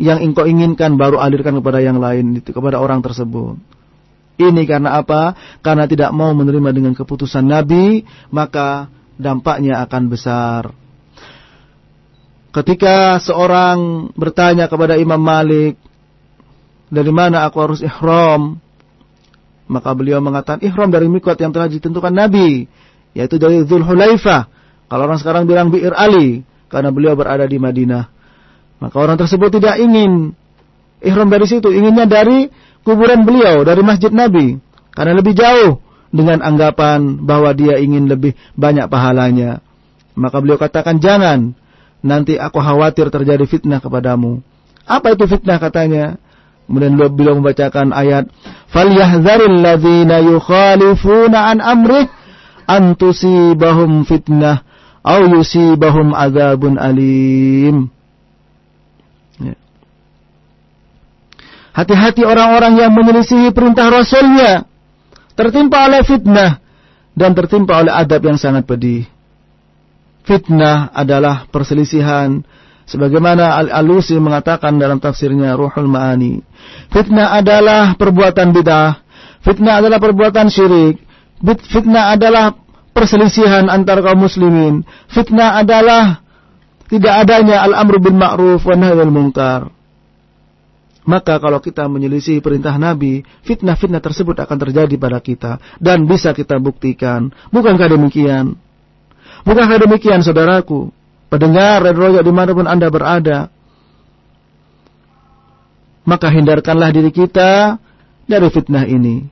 yang engkau inginkan baru alirkan kepada yang lain itu kepada orang tersebut. Ini karena apa? Karena tidak mau menerima dengan keputusan Nabi, maka dampaknya akan besar. Ketika seorang bertanya kepada Imam Malik, dari mana aku harus ihram? Maka beliau mengatakan ihram dari mikot yang telah ditentukan Nabi, yaitu dari Dhul Hulaifah. Kalau orang sekarang bilang Bi'ir Ali, karena beliau berada di Madinah. Maka orang tersebut tidak ingin ihram dari situ, inginnya dari kuburan beliau, dari masjid Nabi. Karena lebih jauh dengan anggapan bahwa dia ingin lebih banyak pahalanya. Maka beliau katakan jangan, nanti aku khawatir terjadi fitnah kepadamu. Apa itu fitnah katanya? Kemudian beliau membacakan ayat, "Falyahdzaril ladzina yukhalifuna an amrih an tusibahum fitnah aw yusibahum adzabun alim." Ya. Hati-hati orang-orang yang menyelisihi perintah Rasulnya tertimpa oleh fitnah dan tertimpa oleh adab yang sangat pedih. Fitnah adalah perselisihan Sebagaimana Al-Alusi mengatakan dalam tafsirnya Ruhul Ma'ani. Fitnah adalah perbuatan bid'ah. Fitnah adalah perbuatan syirik. Fitnah adalah perselisihan antar kaum muslimin. Fitnah adalah tidak adanya al-amru bil ma'ruf wa nahy munkar. Maka kalau kita menyelisih perintah Nabi, fitnah-fitnah tersebut akan terjadi pada kita dan bisa kita buktikan. Bukankah demikian? Bukankah demikian saudaraku? pendengar radio di mana pun anda berada, maka hindarkanlah diri kita dari fitnah ini.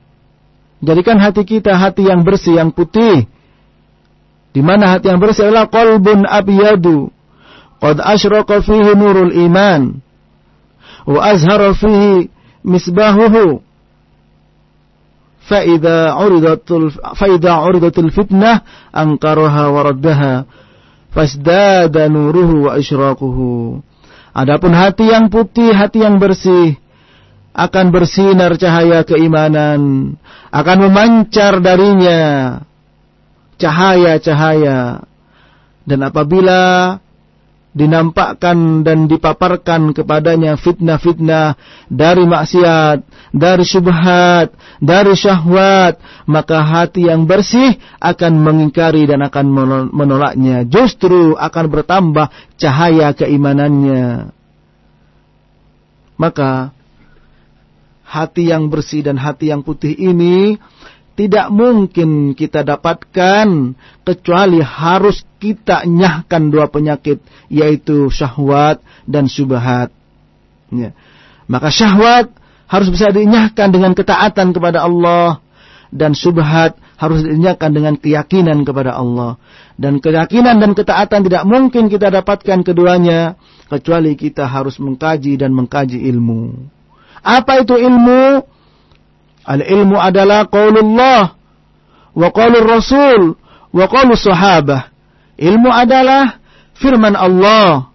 Jadikan hati kita hati yang bersih, yang putih. Di mana hati yang bersih adalah qalbun abiyadu. Qad asyraqa fihi nurul iman. Wa azhara fihi misbahuhu. فإذا عرضت فإذا عرضت الفتنة أنكرها وردها fasdada nuruhu wa isyraquhu. Adapun hati yang putih, hati yang bersih akan bersinar cahaya keimanan, akan memancar darinya cahaya-cahaya. Dan apabila dinampakkan dan dipaparkan kepadanya fitnah-fitnah dari maksiat, dari syubhat, dari syahwat, maka hati yang bersih akan mengingkari dan akan menolaknya. Justru akan bertambah cahaya keimanannya. Maka hati yang bersih dan hati yang putih ini tidak mungkin kita dapatkan kecuali harus kita nyahkan dua penyakit yaitu syahwat dan syubhat. Ya. Maka syahwat harus bisa dinyahkan dengan ketaatan kepada Allah dan syubhat harus dinyahkan dengan keyakinan kepada Allah. Dan keyakinan dan ketaatan tidak mungkin kita dapatkan keduanya kecuali kita harus mengkaji dan mengkaji ilmu. Apa itu ilmu? Al-ilmu adalah qaulullah wa qaulur rasul wa qaulus sahabah. Ilmu adalah firman Allah,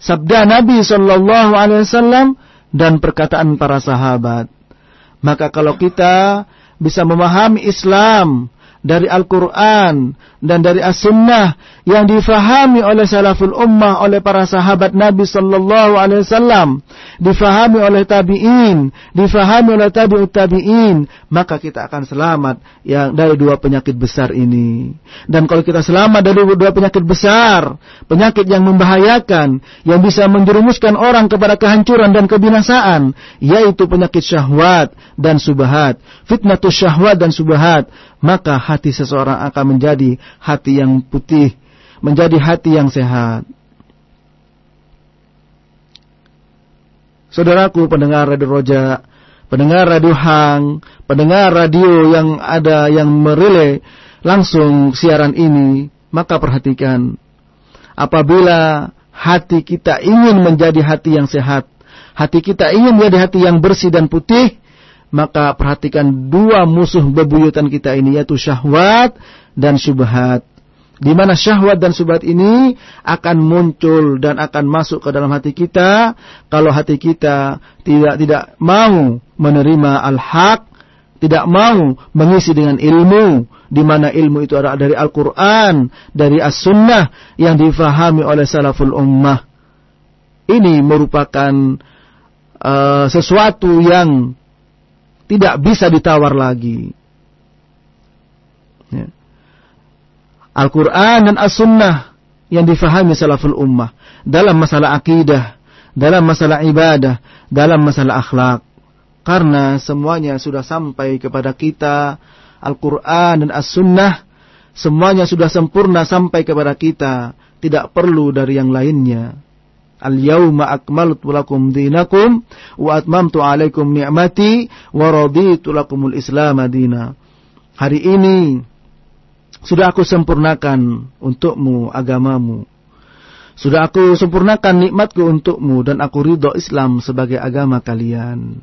sabda Nabi sallallahu alaihi wasallam dan perkataan para sahabat. Maka kalau kita bisa memahami Islam dari Al-Quran dan dari As-Sunnah yang difahami oleh salaful ummah oleh para sahabat Nabi sallallahu alaihi wasallam, difahami oleh tabi'in, difahami oleh tabi'ut tabi'in, maka kita akan selamat yang dari dua penyakit besar ini. Dan kalau kita selamat dari dua penyakit besar, penyakit yang membahayakan, yang bisa menjerumuskan orang kepada kehancuran dan kebinasaan, yaitu penyakit syahwat dan subhat, fitnatus syahwat dan subhat, maka hati seseorang akan menjadi hati yang putih, menjadi hati yang sehat. Saudaraku pendengar Radio Roja, pendengar Radio Hang, pendengar radio yang ada yang merilai langsung siaran ini, maka perhatikan. Apabila hati kita ingin menjadi hati yang sehat, hati kita ingin menjadi hati yang bersih dan putih, maka perhatikan dua musuh bebuyutan kita ini yaitu syahwat dan syubhat di mana syahwat dan subhat ini akan muncul dan akan masuk ke dalam hati kita kalau hati kita tidak tidak mau menerima al-haq, tidak mau mengisi dengan ilmu di mana ilmu itu adalah dari Al-Qur'an, dari As-Sunnah yang difahami oleh salaful ummah. Ini merupakan uh, sesuatu yang tidak bisa ditawar lagi. Ya. Al-Quran dan As-Sunnah yang difahami salaful ummah dalam masalah akidah, dalam masalah ibadah, dalam masalah akhlak. Karena semuanya sudah sampai kepada kita, Al-Quran dan As-Sunnah, semuanya sudah sempurna sampai kepada kita, tidak perlu dari yang lainnya. Al-yawma akmaltu lakum dinakum wa atmamtu alaikum ni'mati wa raditu lakumul islam dina. Hari ini sudah aku sempurnakan untukmu agamamu. Sudah aku sempurnakan nikmatku untukmu dan aku ridho Islam sebagai agama kalian.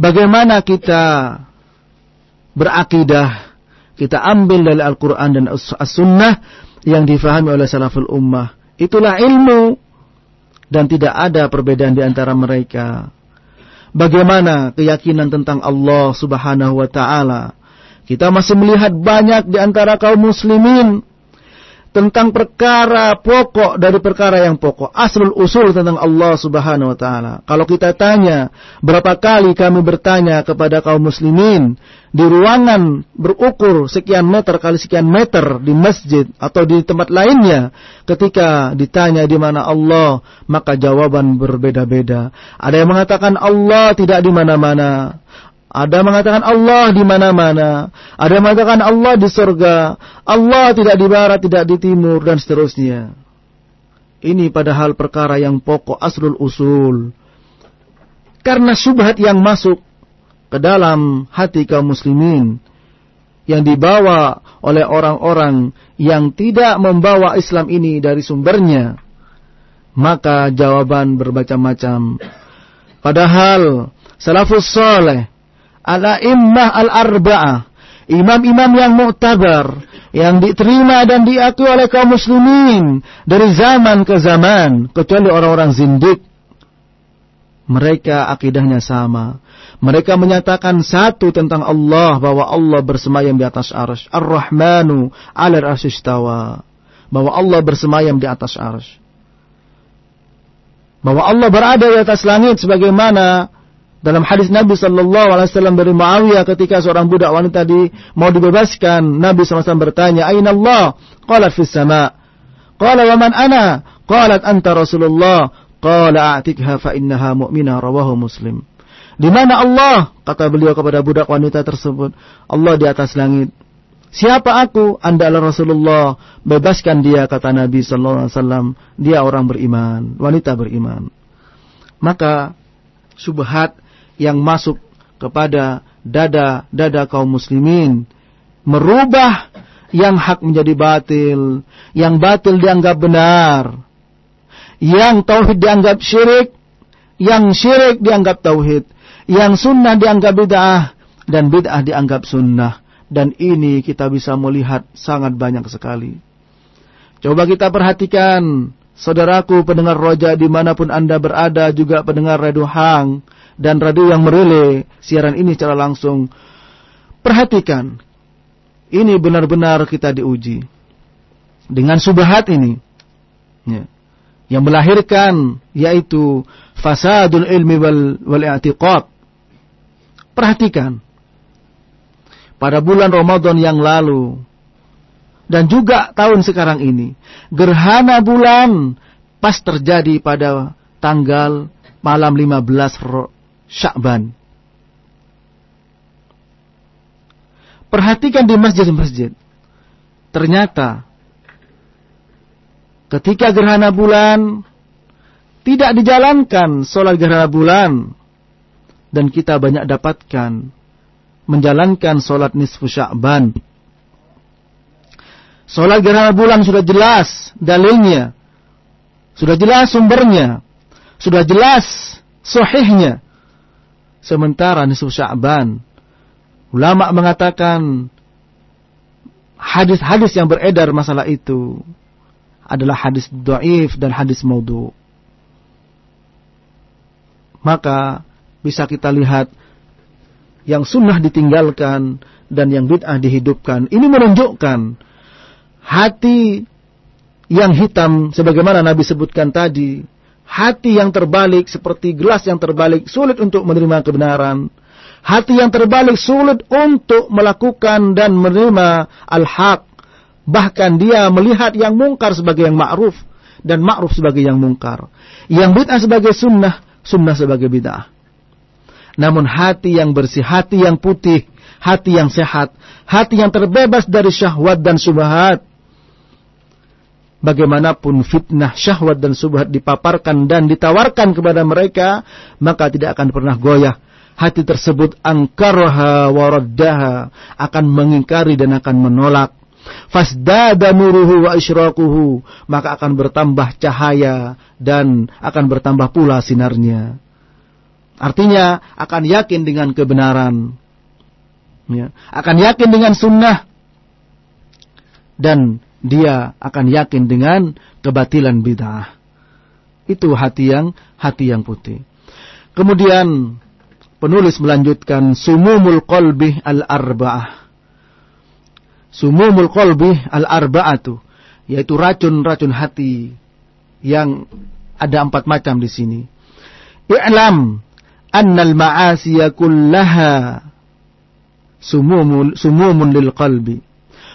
Bagaimana kita berakidah, kita ambil dari Al-Quran dan As-Sunnah yang difahami oleh salaful ummah. Itulah ilmu. Dan tidak ada perbedaan di antara mereka. Bagaimana keyakinan tentang Allah Subhanahu wa taala? Kita masih melihat banyak di antara kaum muslimin tentang perkara pokok dari perkara yang pokok, aslul usul tentang Allah Subhanahu wa taala. Kalau kita tanya, berapa kali kami bertanya kepada kaum muslimin di ruangan berukur sekian meter kali sekian meter di masjid atau di tempat lainnya, ketika ditanya di mana Allah, maka jawaban berbeda-beda. Ada yang mengatakan Allah tidak di mana-mana. Ada mengatakan Allah di mana-mana. Ada mengatakan Allah di surga. Allah tidak di barat, tidak di timur, dan seterusnya. Ini padahal perkara yang pokok asrul usul. Karena subhat yang masuk ke dalam hati kaum muslimin. Yang dibawa oleh orang-orang yang tidak membawa Islam ini dari sumbernya. Maka jawaban bermacam-macam. Padahal salafus soleh al-a'immah al-arba'ah, imam-imam yang mu'tabar, yang diterima dan diakui oleh kaum muslimin dari zaman ke zaman, kecuali orang-orang zindik. Mereka akidahnya sama. Mereka menyatakan satu tentang Allah bahwa Allah bersemayam di atas arsy. Ar-Rahmanu 'ala arsy bahwa Allah bersemayam di atas arsy. Bahwa Allah berada di atas langit sebagaimana dalam hadis Nabi Shallallahu Alaihi Wasallam dari Muawiyah ketika seorang budak wanita di mau dibebaskan, Nabi SAW bertanya, Aina Allah? Qalat fis sama. Qala wa man ana? Qalat anta Rasulullah. Qala a'tikha fa innaha mu'minah rawahu Muslim. Di mana Allah? Kata beliau kepada budak wanita tersebut. Allah di atas langit. Siapa aku? Anda adalah Rasulullah. Bebaskan dia, kata Nabi Sallallahu Alaihi Wasallam. Dia orang beriman, wanita beriman. Maka subhat yang masuk kepada dada-dada kaum muslimin merubah yang hak menjadi batil, yang batil dianggap benar, yang tauhid dianggap syirik, yang syirik dianggap tauhid, yang sunnah dianggap bid'ah, dan bid'ah dianggap sunnah. Dan ini kita bisa melihat sangat banyak sekali. Coba kita perhatikan, saudaraku pendengar roja di mana pun anda berada, juga pendengar radio hang, dan radio yang merilai siaran ini secara langsung. Perhatikan, ini benar-benar kita diuji. Dengan subhat ini. Ya, yang melahirkan yaitu fasadul ilmi wal, wal i'tiqad. Perhatikan pada bulan Ramadan yang lalu dan juga tahun sekarang ini. Gerhana bulan pas terjadi pada tanggal malam 15 Syakban. Perhatikan di masjid-masjid. Ternyata ketika gerhana bulan tidak dijalankan sholat gerhana bulan dan kita banyak dapatkan menjalankan sholat nisfu sya'ban. Sholat gerhana bulan sudah jelas dalilnya. Sudah jelas sumbernya. Sudah jelas sahihnya. Sementara nisfu sya'ban. Ulama mengatakan hadis-hadis yang beredar masalah itu adalah hadis do'if dan hadis maudhu. Maka bisa kita lihat yang sunnah ditinggalkan dan yang bid'ah dihidupkan. Ini menunjukkan hati yang hitam sebagaimana Nabi sebutkan tadi, hati yang terbalik seperti gelas yang terbalik sulit untuk menerima kebenaran. Hati yang terbalik sulit untuk melakukan dan menerima al-haq. Bahkan dia melihat yang mungkar sebagai yang ma'ruf dan ma'ruf sebagai yang mungkar. Yang bid'ah sebagai sunnah, sunnah sebagai bid'ah. Namun hati yang bersih, hati yang putih, hati yang sehat, hati yang terbebas dari syahwat dan subhat. Bagaimanapun fitnah, syahwat dan subhat dipaparkan dan ditawarkan kepada mereka, maka tidak akan pernah goyah. Hati tersebut angkarha waraddaha, akan mengingkari dan akan menolak. Fasdada nuruhu wa isyraquhu, maka akan bertambah cahaya dan akan bertambah pula sinarnya. Artinya akan yakin dengan kebenaran. Ya. Akan yakin dengan sunnah. Dan dia akan yakin dengan kebatilan bid'ah. Itu hati yang hati yang putih. Kemudian penulis melanjutkan sumumul qalbi al-arba'ah. Sumumul qalbi al-arba'atu yaitu racun-racun hati yang ada empat macam di sini. I'lam annal ma'asiya kullaha sumumul sumumun lil qalbi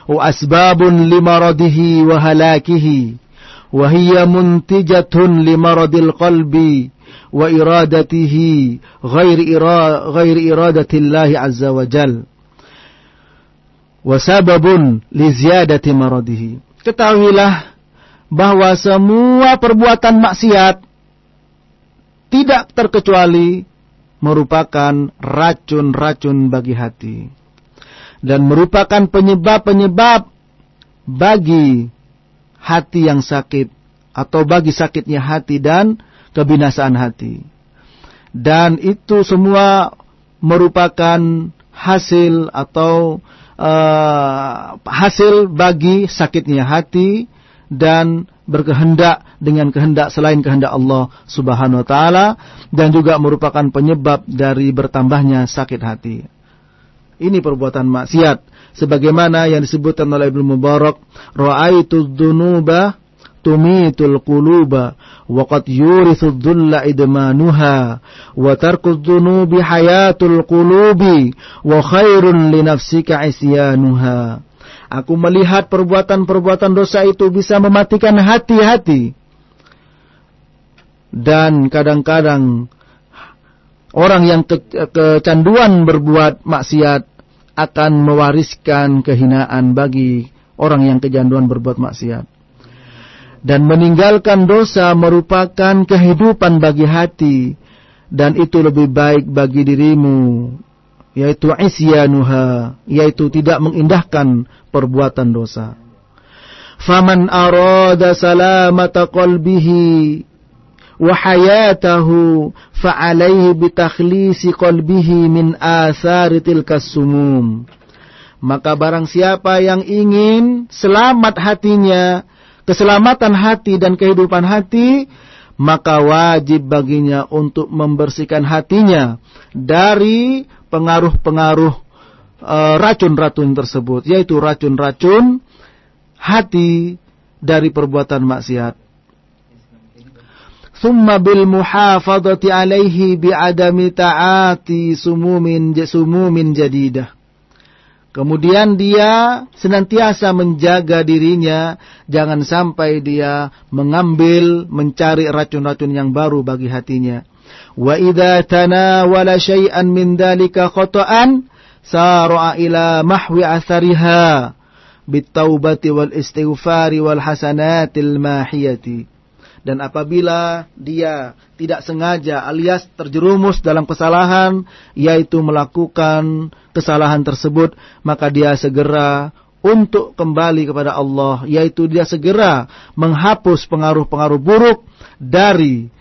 وأسباب لمرضه وهلاكه وهي منتجة لمرض القلب وإرادته غير, إرا غير إرادة الله عز وجل وسبب لزيادة مرضه ketahuilah bahwa semua perbuatan maksiat tidak terkecuali merupakan racun-racun bagi hati dan merupakan penyebab-penyebab bagi hati yang sakit atau bagi sakitnya hati dan kebinasaan hati. Dan itu semua merupakan hasil atau uh, hasil bagi sakitnya hati dan berkehendak dengan kehendak selain kehendak Allah Subhanahu wa taala dan juga merupakan penyebab dari bertambahnya sakit hati. Ini perbuatan maksiat. Sebagaimana yang disebutkan oleh Ibnu Mubarak, ra'aitu dzunuba tumitul quluba wa qad yurithu dhulla idmanuha wa tarku dzunubi hayatul qulubi wa khairun li nafsika isyanuha. Aku melihat perbuatan-perbuatan dosa itu bisa mematikan hati-hati. Dan kadang-kadang orang yang ke, kecanduan berbuat maksiat akan mewariskan kehinaan bagi orang yang kecanduan berbuat maksiat. Dan meninggalkan dosa merupakan kehidupan bagi hati dan itu lebih baik bagi dirimu yaitu isyanuha yaitu tidak mengindahkan perbuatan dosa. Faman arada salamata qalbihi وحياته فعليه بتخليص قلبه من آثار تلك السموم maka barang siapa yang ingin selamat hatinya keselamatan hati dan kehidupan hati maka wajib baginya untuk membersihkan hatinya dari pengaruh-pengaruh uh, racun-racun tersebut yaitu racun-racun hati dari perbuatan maksiat bil muhafadati alaihi bi'adami ta'ati sumumin sumumin jadidah. Kemudian dia senantiasa menjaga dirinya jangan sampai dia mengambil mencari racun-racun yang baru bagi hatinya. Wa idza tanawala syai'an min dalika khata'an sara'a ila mahwi athariha bitaubati wal istighfari wal hasanatil mahiyati dan apabila dia tidak sengaja alias terjerumus dalam kesalahan yaitu melakukan kesalahan tersebut maka dia segera untuk kembali kepada Allah yaitu dia segera menghapus pengaruh-pengaruh buruk dari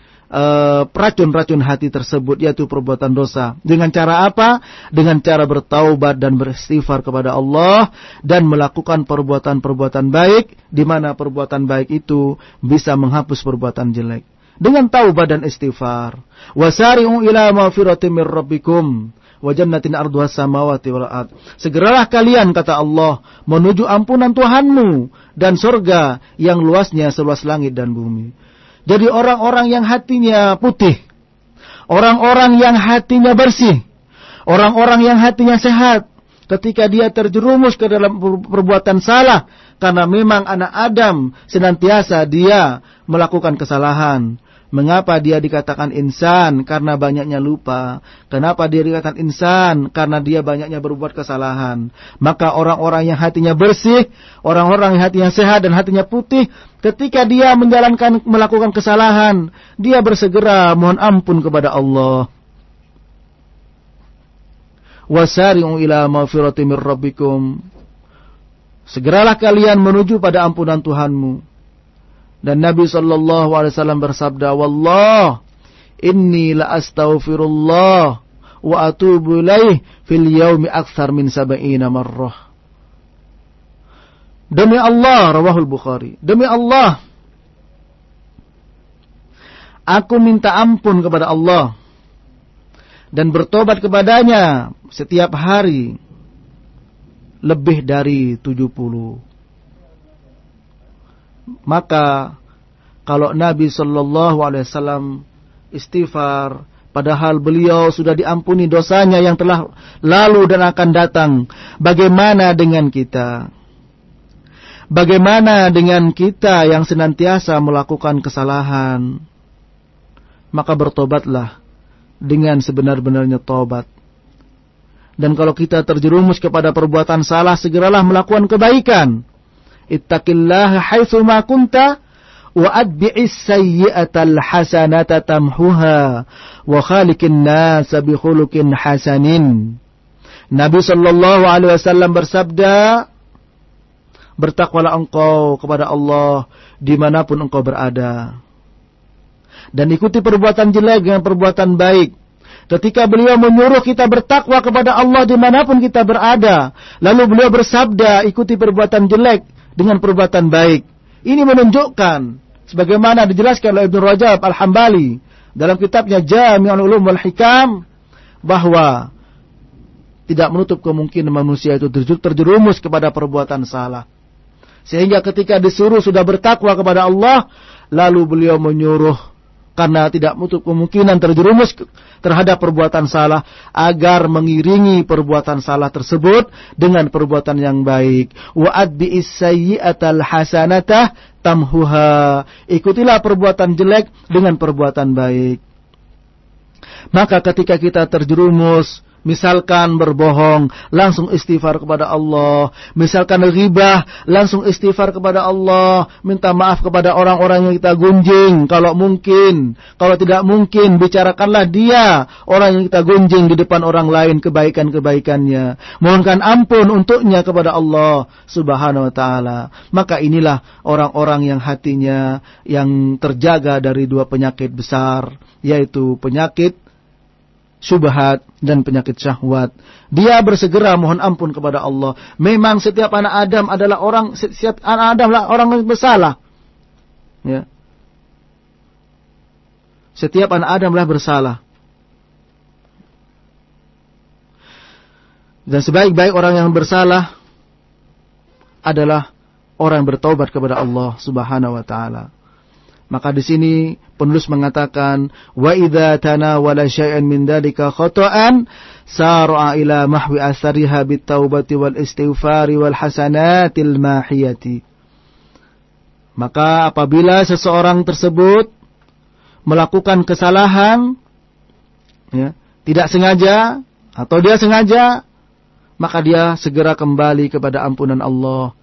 racun-racun uh, hati tersebut yaitu perbuatan dosa. Dengan cara apa? Dengan cara bertaubat dan beristighfar kepada Allah dan melakukan perbuatan-perbuatan baik di mana perbuatan baik itu bisa menghapus perbuatan jelek. Dengan taubat dan istighfar. Wasari'u ila mafiratim mir rabbikum wa jannatin samawati wal. Segeralah kalian kata Allah menuju ampunan Tuhanmu dan surga yang luasnya seluas langit dan bumi. Jadi orang-orang yang hatinya putih, orang-orang yang hatinya bersih, orang-orang yang hatinya sehat, ketika dia terjerumus ke dalam perbuatan salah, karena memang anak Adam senantiasa dia melakukan kesalahan. Mengapa dia dikatakan insan? Karena banyaknya lupa. Kenapa dia dikatakan insan? Karena dia banyaknya berbuat kesalahan. Maka orang-orang yang hatinya bersih, orang-orang yang hatinya sehat dan hatinya putih, ketika dia menjalankan melakukan kesalahan, dia bersegera mohon ampun kepada Allah. Wasari'u ila mir rabbikum. Segeralah kalian menuju pada ampunan Tuhanmu. Dan Nabi sallallahu alaihi wasallam bersabda, "Wallah, inni la astaghfirullah wa atubu ilaih fil yaumi akthar min sab'ina marrah." Demi Allah, rawahul Bukhari. Demi Allah, aku minta ampun kepada Allah dan bertobat kepadanya setiap hari lebih dari 70 maka kalau Nabi Shallallahu Alaihi Wasallam istighfar, padahal beliau sudah diampuni dosanya yang telah lalu dan akan datang, bagaimana dengan kita? Bagaimana dengan kita yang senantiasa melakukan kesalahan? Maka bertobatlah dengan sebenar-benarnya tobat. Dan kalau kita terjerumus kepada perbuatan salah, segeralah melakukan kebaikan ittaqillaha haitsu ma kunta wa adbi'is sayyi'atal hasanata tamhuha wa khaliqin nas bi khuluqin hasanin. Nabi sallallahu alaihi wasallam bersabda, bertakwalah engkau kepada Allah di mana pun engkau berada. Dan ikuti perbuatan jelek dengan perbuatan baik. Ketika beliau menyuruh kita bertakwa kepada Allah di mana pun kita berada. Lalu beliau bersabda, ikuti perbuatan jelek dengan perbuatan baik. Ini menunjukkan sebagaimana dijelaskan oleh Ibnu Rajab Al-Hambali dalam kitabnya Jami'ul Ulum wal Hikam bahwa tidak menutup kemungkinan manusia itu terjerumus kepada perbuatan salah. Sehingga ketika disuruh sudah bertakwa kepada Allah, lalu beliau menyuruh karena tidak menutup kemungkinan terjerumus terhadap perbuatan salah agar mengiringi perbuatan salah tersebut dengan perbuatan yang baik. Wa'ad bi'is sayyi'atal hasanatah tamhuha. Ikutilah perbuatan jelek dengan perbuatan baik. Maka ketika kita terjerumus Misalkan berbohong, langsung istighfar kepada Allah. Misalkan ghibah, langsung istighfar kepada Allah. Minta maaf kepada orang-orang yang kita gunjing. Kalau mungkin. Kalau tidak mungkin, bicarakanlah dia. Orang yang kita gunjing di depan orang lain kebaikan-kebaikannya. Mohonkan ampun untuknya kepada Allah subhanahu wa ta'ala. Maka inilah orang-orang yang hatinya yang terjaga dari dua penyakit besar. Yaitu penyakit syubhat dan penyakit syahwat. Dia bersegera mohon ampun kepada Allah. Memang setiap anak Adam adalah orang setiap anak Adam adalah orang yang bersalah. Ya. Setiap anak Adam adalah bersalah. Dan sebaik-baik orang yang bersalah adalah orang yang bertobat kepada Allah Subhanahu wa taala. Maka di sini penulis mengatakan wa idza tanawala syai'an min dalika khata'an sar'a ila mahwi asariha bitaubati wal istighfari wal hasanatil mahiyati. Maka apabila seseorang tersebut melakukan kesalahan ya, tidak sengaja atau dia sengaja maka dia segera kembali kepada ampunan Allah.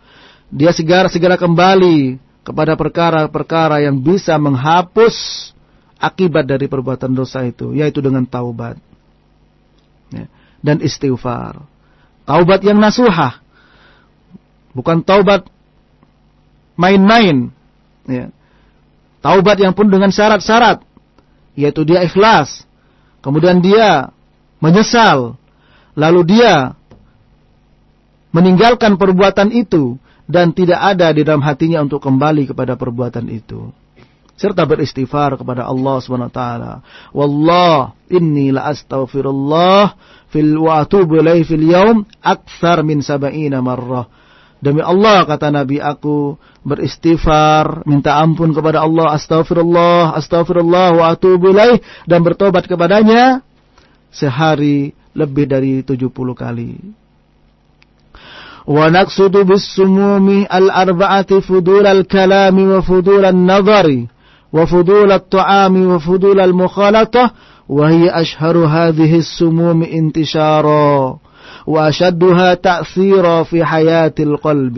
Dia segera segera kembali kepada perkara-perkara yang bisa menghapus akibat dari perbuatan dosa itu, yaitu dengan taubat ya, dan istighfar. Taubat yang nasuhah, bukan taubat main-main. Ya. Taubat yang pun dengan syarat-syarat, yaitu dia ikhlas, kemudian dia menyesal, lalu dia meninggalkan perbuatan itu dan tidak ada di dalam hatinya untuk kembali kepada perbuatan itu serta beristighfar kepada Allah Subhanahu wa taala. Wallah inni la astaghfirullah fil wa atubu ilaihi fil yaum aktsar min sab'ina marrah. Demi Allah kata Nabi aku beristighfar, minta ampun kepada Allah, astaghfirullah, astaghfirullah wa atubu ilaih dan bertobat kepadanya sehari lebih dari 70 kali. ونقصد بالسموم الأربعة فضول الكلام وفضول النظر وفضول الطعام وفضول المخالطة وهي أشهر هذه السموم انتشارا وأشدها تأثيرا في حياة القلب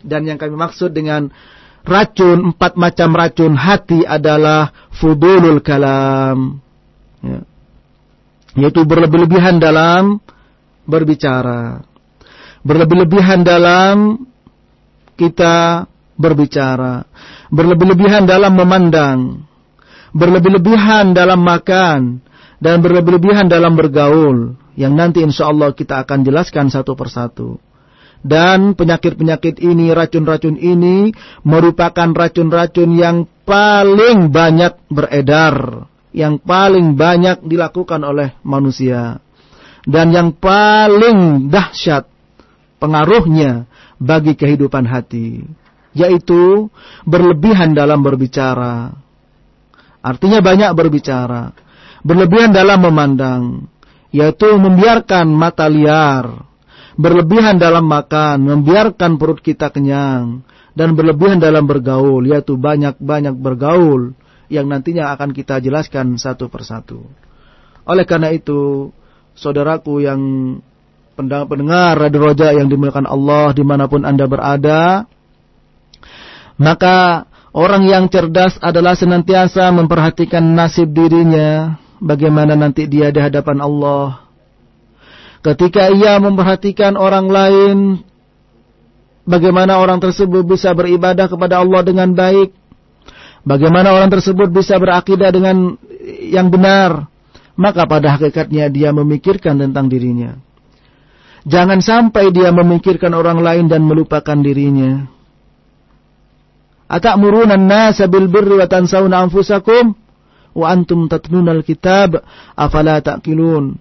dan yang kami maksud dengan racun empat macam racun hati adalah fudulul kalam ya. yaitu berlebih-lebihan dalam berbicara berlebih-lebihan dalam kita berbicara, berlebih-lebihan dalam memandang, berlebih-lebihan dalam makan, dan berlebih-lebihan dalam bergaul, yang nanti insya Allah kita akan jelaskan satu persatu. Dan penyakit-penyakit ini, racun-racun ini merupakan racun-racun yang paling banyak beredar, yang paling banyak dilakukan oleh manusia. Dan yang paling dahsyat pengaruhnya bagi kehidupan hati, yaitu berlebihan dalam berbicara. Artinya banyak berbicara, berlebihan dalam memandang, yaitu membiarkan mata liar, berlebihan dalam makan, membiarkan perut kita kenyang, dan berlebihan dalam bergaul, yaitu banyak-banyak bergaul, yang nantinya akan kita jelaskan satu persatu. Oleh karena itu, saudaraku yang pendengar Radio Roja yang dimuliakan Allah di mana pun Anda berada. Maka orang yang cerdas adalah senantiasa memperhatikan nasib dirinya. Bagaimana nanti dia di hadapan Allah. Ketika ia memperhatikan orang lain. Bagaimana orang tersebut bisa beribadah kepada Allah dengan baik. Bagaimana orang tersebut bisa berakidah dengan yang benar. Maka pada hakikatnya dia memikirkan tentang dirinya. Jangan sampai dia memikirkan orang lain dan melupakan dirinya. Atamuruna an-nasa bil birri wa tansawna anfusakum wa antum tatluna al-kitab afala ta'qilun.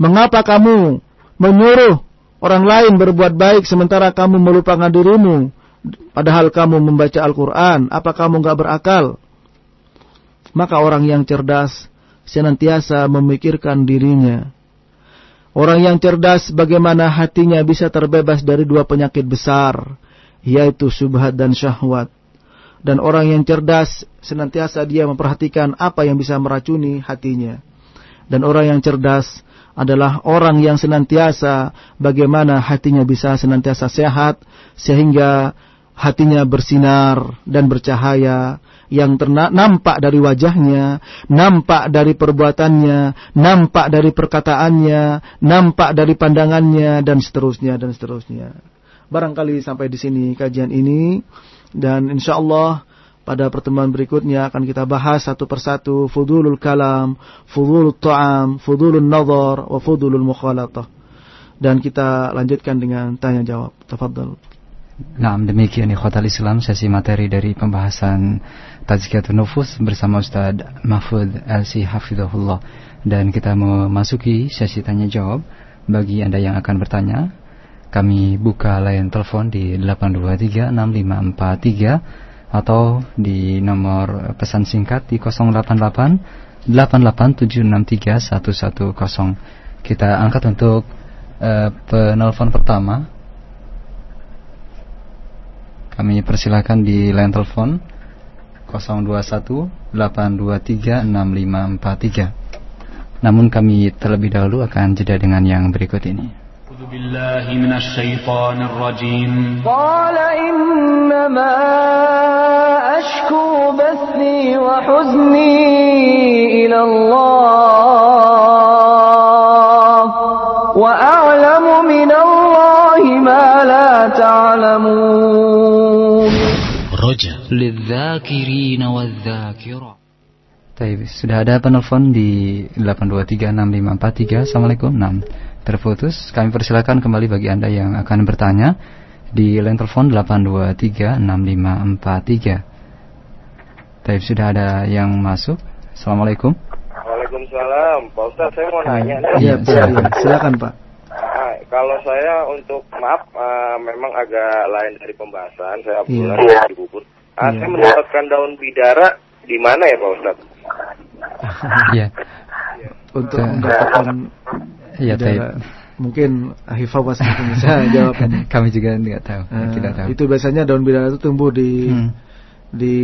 Mengapa kamu menyuruh orang lain berbuat baik sementara kamu melupakan dirimu? Padahal kamu membaca Al-Quran, apa kamu nggak berakal? Maka orang yang cerdas senantiasa memikirkan dirinya. Orang yang cerdas bagaimana hatinya bisa terbebas dari dua penyakit besar, yaitu subhat dan syahwat. Dan orang yang cerdas senantiasa dia memperhatikan apa yang bisa meracuni hatinya. Dan orang yang cerdas adalah orang yang senantiasa bagaimana hatinya bisa senantiasa sehat sehingga hatinya bersinar dan bercahaya yang terna nampak dari wajahnya, nampak dari perbuatannya, nampak dari perkataannya, nampak dari pandangannya dan seterusnya dan seterusnya. Barangkali sampai di sini kajian ini dan insya Allah pada pertemuan berikutnya akan kita bahas satu persatu fudulul kalam, fudulul ta'am, fudulul nazar, wa fudulul mukhalatah. Dan kita lanjutkan dengan tanya jawab. Tafadhal. Nah, demikian ikhwatal Islam sesi materi dari pembahasan Tazkiyatun Nufus bersama Ustaz Mahfud LC Hafizahullah dan kita memasuki sesi tanya jawab bagi Anda yang akan bertanya kami buka line telepon di 8236543 atau di nomor pesan singkat di 088 88763 110. Kita angkat untuk uh, penelpon pertama. Kami persilakan di line telepon 021 823 6543. Namun kami terlebih dahulu akan jeda dengan yang berikut ini. أعوذ بالله من الشيطان الرجيم قال إنما أشكو بثي وحزني إلى الله daraja. lidzakirina wadzakirat. Taib, sudah ada penelpon di 8236543. Assalamualaikum. 6 terputus. Kami persilakan kembali bagi Anda yang akan bertanya di line telepon 8236543. Taib, sudah ada yang masuk. Assalamualaikum. Waalaikumsalam. Pak Ustaz, saya mau nanya. Iya, ya, silakan, silakan Pak. Kalau saya untuk maaf uh, memang agak lain dari pembahasan. Saya iya. di Bubur. Uh, iya. Saya mendapatkan daun bidara di mana ya Pak Ustaz? Iya. Untuk mendapatkan Iya, taib. Mungkin Ahifah pasti bisa jawab. Kami juga tidak tahu. Uh, tidak tahu. Itu biasanya daun bidara itu tumbuh di hmm. di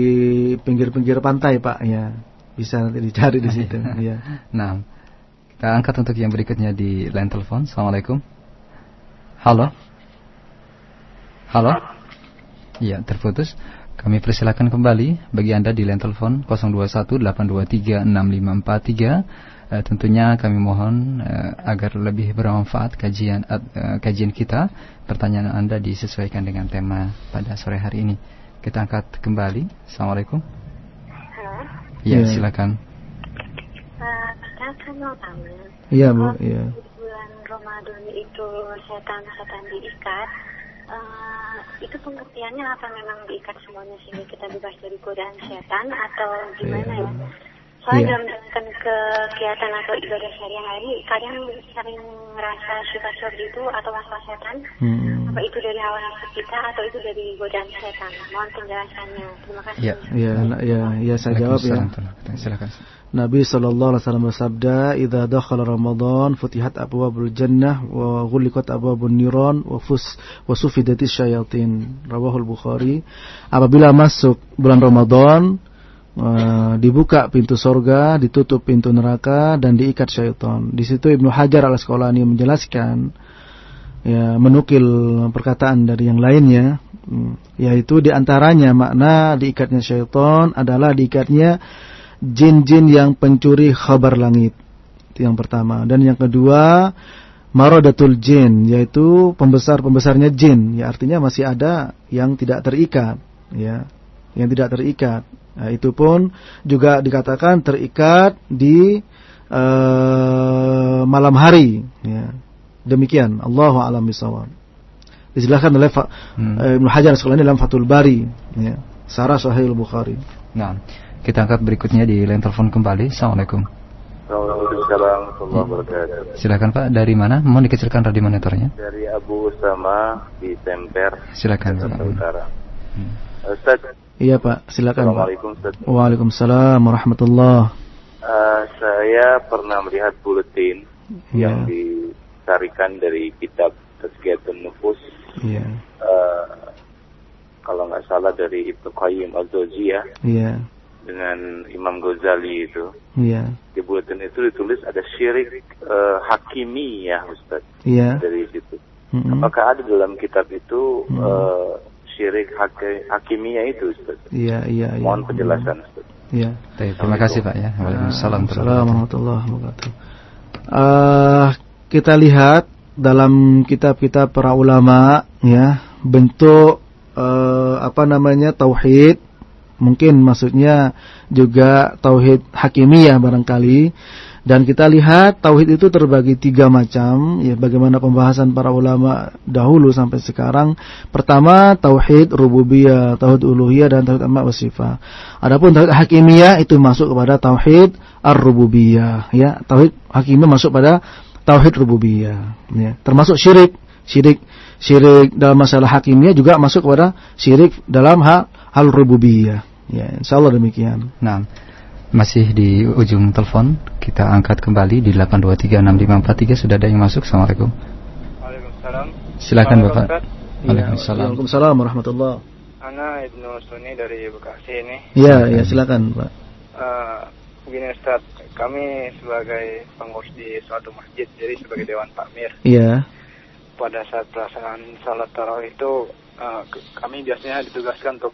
pinggir-pinggir pantai, Pak. Ya, bisa nanti dicari di situ. ya. Nah, kita angkat untuk yang berikutnya di line telepon. Assalamualaikum. Halo. Halo. Iya, terputus. Kami persilakan kembali bagi Anda di line telepon 021 823 6543 Uh, tentunya kami mohon uh, agar lebih bermanfaat kajian uh, kajian kita. Pertanyaan Anda disesuaikan dengan tema pada sore hari ini. Kita angkat kembali. Assalamualaikum. Halo. Ya, ya. silakan. Uh, kan mau tanya. Iya, Bu. Iya. Ramadan itu setan-setan diikat. Uh, itu pengertiannya apa memang diikat semuanya sehingga kita bebas dari godaan setan atau gimana ya? ya? Soalnya yeah. dalam menjalankan kegiatan atau ibadah sehari-hari, kadang sering merasa syukur itu atau was-was setan. Hmm. Apa itu dari hawa nafsu kita atau itu dari godaan setan? Mohon penjelasannya. Terima kasih. Ya, ya, ya, ya saya jawab ya. Silakan. Nabi sallallahu alaihi wasallam bersabda, "Idza dakhala Ramadan futihat abwabul jannah wa ghuliqat abwabun niran wa fus wa sufidatis syayatin." Rawahul Bukhari. Apabila masuk bulan Ramadan, Uh, dibuka pintu sorga, ditutup pintu neraka dan diikat syaitan. Di situ Ibnu Hajar al Asqalani menjelaskan, ya menukil perkataan dari yang lainnya, hmm, yaitu di antaranya makna diikatnya syaitan adalah diikatnya jin-jin yang pencuri khabar langit. Itu yang pertama. Dan yang kedua, maradatul jin, yaitu pembesar-pembesarnya jin. Ya artinya masih ada yang tidak terikat, ya, yang tidak terikat. Nah, itu pun juga dikatakan terikat di uh, malam hari. Ya. Demikian. Allahu a'lam bishawab. Dijelaskan oleh hmm. uh, Ibnu Hajar sekolah dalam Fathul Bari. Ya. Sarah Sahih Bukhari. Nah, kita angkat berikutnya di line telepon kembali. Assalamualaikum. Assalamualaikum warahmatullahi wabarakatuh. Silakan Pak, dari mana? Mohon dikecilkan radio monitornya. Dari Abu Usama di Temper, Silakan Jakarta Pak. Utara. Hmm. Ustaz, Iya Pak, silakan Pak. Assalamualaikum Ustaz. Waalaikumsalam warahmatullah. Eh, saya pernah melihat buletin Iya. yang ditarikan dari kitab Tazkiyatun Nufus. Iya. eh, kalau nggak salah dari Ibnu Qayyim al-Jauziyah Iya. Dengan Imam Ghazali itu. Iya. Di buletin itu ditulis ada syirik eh, hakimiyah Ustaz Iya. dari situ. Mm-mm. Apakah ada dalam kitab itu Hmm. eh, syirik hakimiyah itu Ustaz? Iya, iya, iya. Mohon penjelasan Ustaz. Iya. Baik, terima kasih Pak ya. Waalaikumsalam. Warahmatullahi wabarakatuh. Eh, kita lihat dalam kitab-kitab para ulama ya bentuk eh, apa namanya tauhid mungkin maksudnya juga tauhid hakimiyah barangkali. Dan kita lihat tauhid itu terbagi tiga macam ya bagaimana pembahasan para ulama dahulu sampai sekarang. Pertama tauhid rububiyah tauhid uluhiyah dan tauhid asma wa sifat adapun tauhid hakimiyah itu masuk kepada tauhid ar-rububiyah ya. Tauhid hakimiyah masuk pada tauhid rububiyah ya. Termasuk syirik. Syirik syirik dalam masalah hakimiyah juga masuk kepada syirik dalam hal hal rububiyah ya insyaallah demikian Nah, masih di ujung telepon kita angkat kembali di 8236543 sudah ada yang masuk. Assalamualaikum. Waalaikumsalam. Silakan Bapak. Waalaikumsalam. Waalaikumsalam warahmatullah Ana Ibnu Suni dari Bekasi ini. ya ya silakan Pak Eh, begini Ustaz, kami sebagai pengurus di suatu masjid, jadi sebagai Dewan Takmir, iya pada saat pelaksanaan salat tarawih itu eh, ke- kami biasanya ditugaskan untuk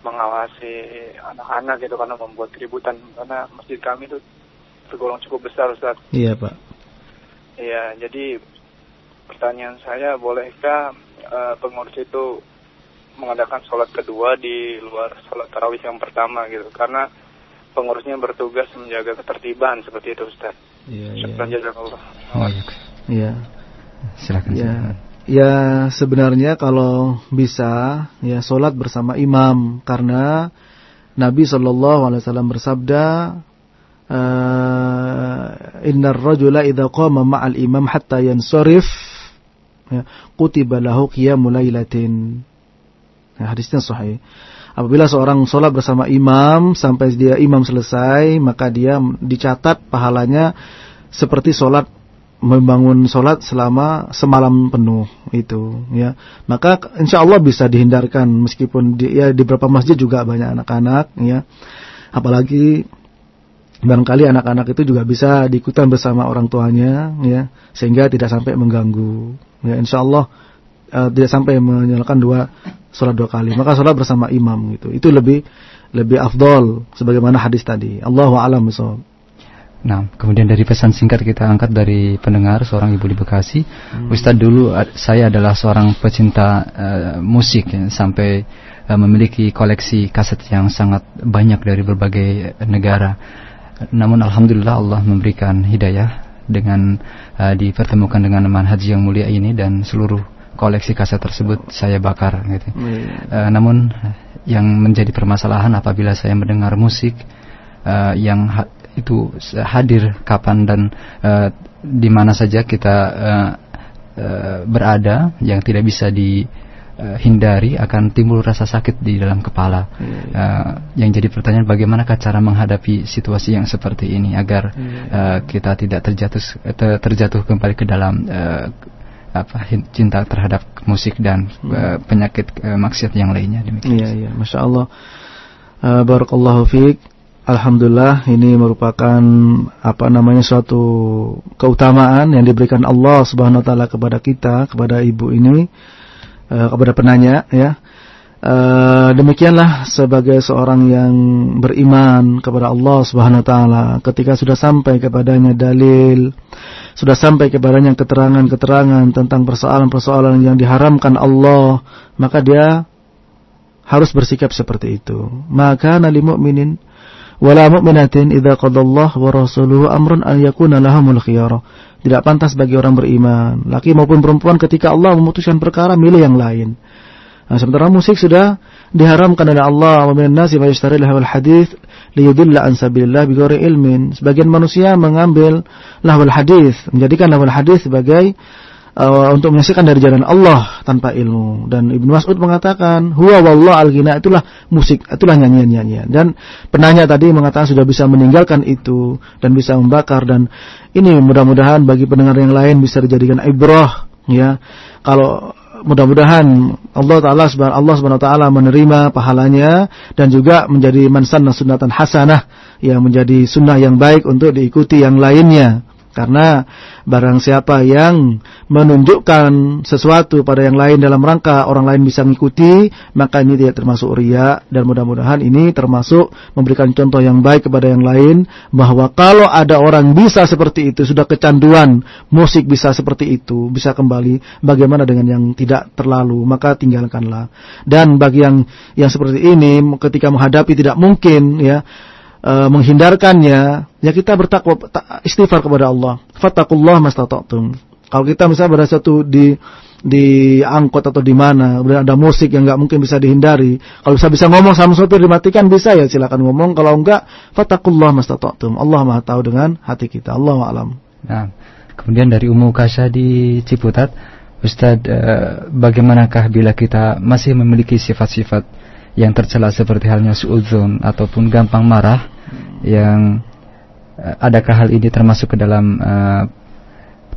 mengawasi anak-anak gitu karena membuat keributan karena masjid kami itu tergolong cukup besar Ustaz. iya Pak Iya, jadi pertanyaan saya bolehkah eh, pengurus itu mengadakan sholat kedua di luar sholat tarawih yang pertama gitu karena pengurusnya bertugas menjaga ketertiban seperti itu Ustaz. iya iya Syukran jazakallah. Oh, iya. iya Silakan. Ya, silakan. Ya sebenarnya kalau bisa ya solat bersama imam karena Nabi Wasallam bersabda, eh, Innar rajula idza qama ma'al imam hatta yansarif ya, kutiba lahu qiyamul lailatin. Ya, hadisnya sahih. Apabila seorang sholat bersama imam sampai dia imam selesai, maka dia dicatat pahalanya seperti sholat membangun sholat selama semalam penuh itu ya. Maka insya Allah bisa dihindarkan meskipun di, ya di beberapa masjid juga banyak anak-anak ya. Apalagi barangkali anak-anak itu juga bisa diikutan bersama orang tuanya ya sehingga tidak sampai mengganggu ya. Insya Allah eh, tidak sampai menyalakan dua sholat dua kali. Maka sholat bersama imam gitu. Itu lebih lebih afdol sebagaimana hadis tadi. Allahu a'lam bishawab. Nah, kemudian dari pesan singkat kita angkat dari pendengar seorang ibu di Bekasi. Hmm. Ustadz dulu saya adalah seorang pecinta eh, musik ya, sampai eh, memiliki koleksi kaset yang sangat banyak dari berbagai negara. Namun alhamdulillah Allah memberikan hidayah dengan eh, dipertemukan dengan manhaj yang mulia ini dan seluruh koleksi kaset tersebut saya bakar gitu. Eh, namun eh, yang menjadi permasalahan apabila saya mendengar musik eh, yang itu hadir kapan dan eh, di mana saja kita eh, eh, berada yang tidak bisa dihindari akan timbul rasa sakit di dalam kepala. Eh, yang jadi pertanyaan bagaimanakah cara menghadapi situasi yang seperti ini agar eh, kita tidak terjatuh ter- terjatuh kembali ke dalam eh, apa cinta terhadap musik dan eh, penyakit eh, maksiat yang lainnya demikian. Iya iya, masya Allah. Eh, Barakallahu fiik. Alhamdulillah ini merupakan apa namanya suatu keutamaan yang diberikan Allah Subhanahu wa taala kepada kita, kepada ibu ini, eh, kepada penanya ya. Eh, demikianlah sebagai seorang yang beriman kepada Allah Subhanahu wa taala ketika sudah sampai kepadanya dalil sudah sampai kepadanya keterangan-keterangan tentang persoalan-persoalan yang diharamkan Allah maka dia harus bersikap seperti itu maka nali mu'minin wala mu'minatin idza qadallahu wa rasuluhu amrun an yakuna lahumul khiyara tidak pantas bagi orang beriman laki maupun perempuan ketika Allah memutuskan perkara milih yang lain Nah, sementara musik sudah diharamkan oleh Allah wa minan nasi may yashtari lahul hadits liyudilla an sabilillah bighairi ilmin. Sebagian manusia mengambil lahwal hadis, menjadikan lahwal hadis sebagai uh, untuk menyaksikan dari jalan Allah tanpa ilmu. Dan Ibnu Mas'ud mengatakan, "Huwa wallah al-ghina itulah musik, itulah nyanyian-nyanyian." Dan penanya tadi mengatakan sudah bisa meninggalkan itu dan bisa membakar dan ini mudah-mudahan bagi pendengar yang lain bisa dijadikan ibrah ya. Kalau mudah-mudahan Allah taala Allah Subhanahu wa taala menerima pahalanya dan juga menjadi mansan sunnatan hasanah yang menjadi sunnah yang baik untuk diikuti yang lainnya. Karena barang siapa yang menunjukkan sesuatu pada yang lain dalam rangka orang lain bisa mengikuti, maka ini tidak termasuk ria dan mudah-mudahan ini termasuk memberikan contoh yang baik kepada yang lain bahwa kalau ada orang bisa seperti itu, sudah kecanduan musik bisa seperti itu, bisa kembali bagaimana dengan yang tidak terlalu, maka tinggalkanlah. Dan bagi yang yang seperti ini ketika menghadapi tidak mungkin ya e, menghindarkannya, ya kita bertakwa istighfar kepada Allah. Fattakullah mastata'tum. Kalau kita misalnya berada satu di di angkot atau di mana, kemudian ada musik yang nggak mungkin bisa dihindari. Kalau bisa bisa ngomong sama sopir dimatikan bisa ya silakan ngomong. Kalau enggak, fattakullah mastata'tum. Allah Maha tahu dengan hati kita. Allah alam. Nah, kemudian dari Ummu Kasya di Ciputat, Ustadz, eh, bagaimanakah bila kita masih memiliki sifat-sifat yang tercela seperti halnya suudzon ataupun gampang marah yang uh, adakah hal ini termasuk ke dalam uh,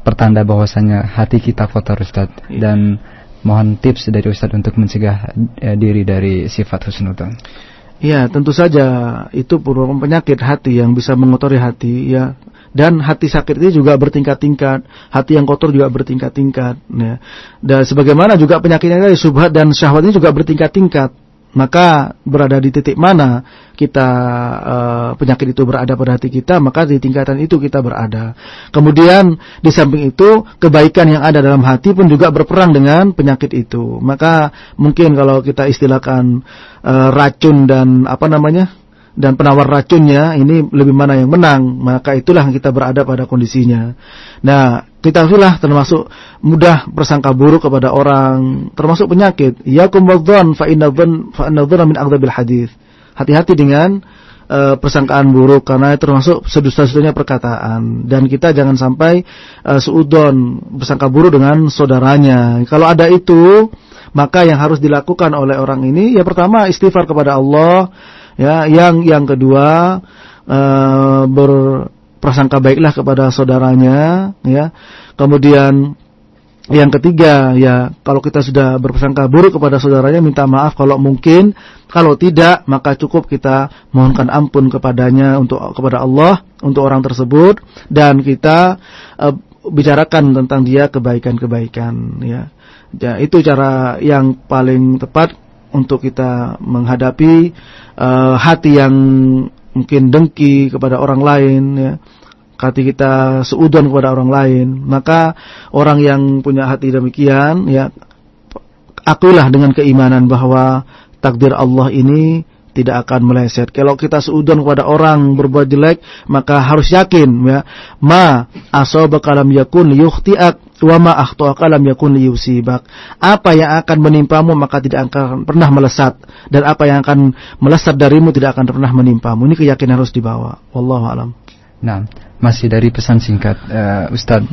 pertanda bahwasanya hati kita kotor Ustaz iya. dan mohon tips dari Ustaz untuk mencegah uh, diri dari sifat husnudzon. Ya, tentu saja itu merupakan penyakit hati yang bisa mengotori hati ya. Dan hati sakit itu juga bertingkat-tingkat, hati yang kotor juga bertingkat-tingkat ya. Dan sebagaimana juga penyakitnya dari subhat dan syahwat ini juga bertingkat-tingkat maka berada di titik mana kita uh, penyakit itu berada pada hati kita, maka di tingkatan itu kita berada. Kemudian di samping itu kebaikan yang ada dalam hati pun juga berperang dengan penyakit itu. Maka mungkin kalau kita istilahkan uh, racun dan apa namanya dan penawar racunnya ini lebih mana yang menang maka itulah yang kita berada pada kondisinya. Nah kita filah termasuk mudah bersangka buruk kepada orang termasuk penyakit. Yakum wadzan fa inna dzan fa inna min aghdabil hadis hati-hati dengan uh, persangkaan buruk karena itu termasuk sedusta-dustanya perkataan. Dan kita jangan sampai uh, seudon bersangka buruk dengan saudaranya. Kalau ada itu maka yang harus dilakukan oleh orang ini ya pertama istighfar kepada Allah Ya, yang yang kedua uh, berprasangka baiklah kepada saudaranya, ya. Kemudian yang ketiga, ya, kalau kita sudah berprasangka buruk kepada saudaranya, minta maaf kalau mungkin. Kalau tidak, maka cukup kita mohonkan ampun kepadanya untuk kepada Allah untuk orang tersebut dan kita uh, bicarakan tentang dia kebaikan-kebaikan, ya. Ya, itu cara yang paling tepat untuk kita menghadapi uh, hati yang mungkin dengki kepada orang lain ya. Hati kita seudon kepada orang lain. Maka orang yang punya hati demikian ya akulah dengan keimanan bahwa takdir Allah ini tidak akan meleset. Kalau kita seudon kepada orang berbuat jelek, maka harus yakin ya, ma asabaka lam yakun yukhti'ak wa ma akhta'aka lam yakun yusibak. Apa yang akan menimpamu maka tidak akan pernah melesat dan apa yang akan melesat darimu tidak akan pernah menimpamu. Ini keyakinan harus dibawa. Wallahu alam. Nah, masih dari pesan singkat uh, Ustaz.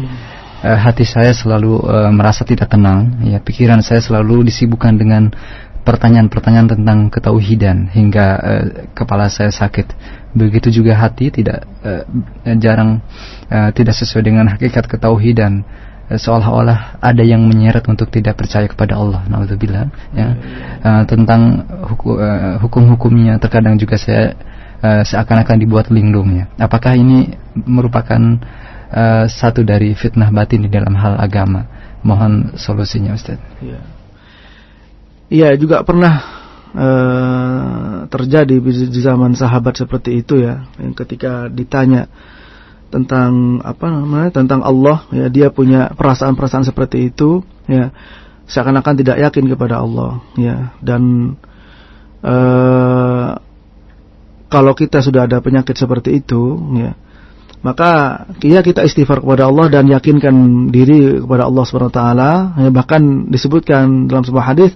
Uh, hati saya selalu uh, merasa tidak tenang, ya pikiran saya selalu disibukkan dengan pertanyaan-pertanyaan tentang ketauhidan hingga uh, kepala saya sakit. Begitu juga hati tidak uh, jarang uh, tidak sesuai dengan hakikat ketauhidan uh, seolah-olah ada yang menyeret untuk tidak percaya kepada Allah. Nauzubillah ya. Uh, tentang hukum, uh, hukum-hukumnya terkadang juga saya uh, seakan-akan dibuat linglungnya. Apakah ini merupakan uh, satu dari fitnah batin di dalam hal agama? Mohon solusinya Ustaz. Yeah. Iya juga pernah uh, terjadi di zaman sahabat seperti itu ya, yang ketika ditanya tentang apa namanya tentang Allah ya dia punya perasaan-perasaan seperti itu ya seakan-akan tidak yakin kepada Allah ya. Dan uh, kalau kita sudah ada penyakit seperti itu ya maka ya kita istighfar kepada Allah dan yakinkan diri kepada Allah Subhanahu wa taala. Ya, bahkan disebutkan dalam sebuah hadis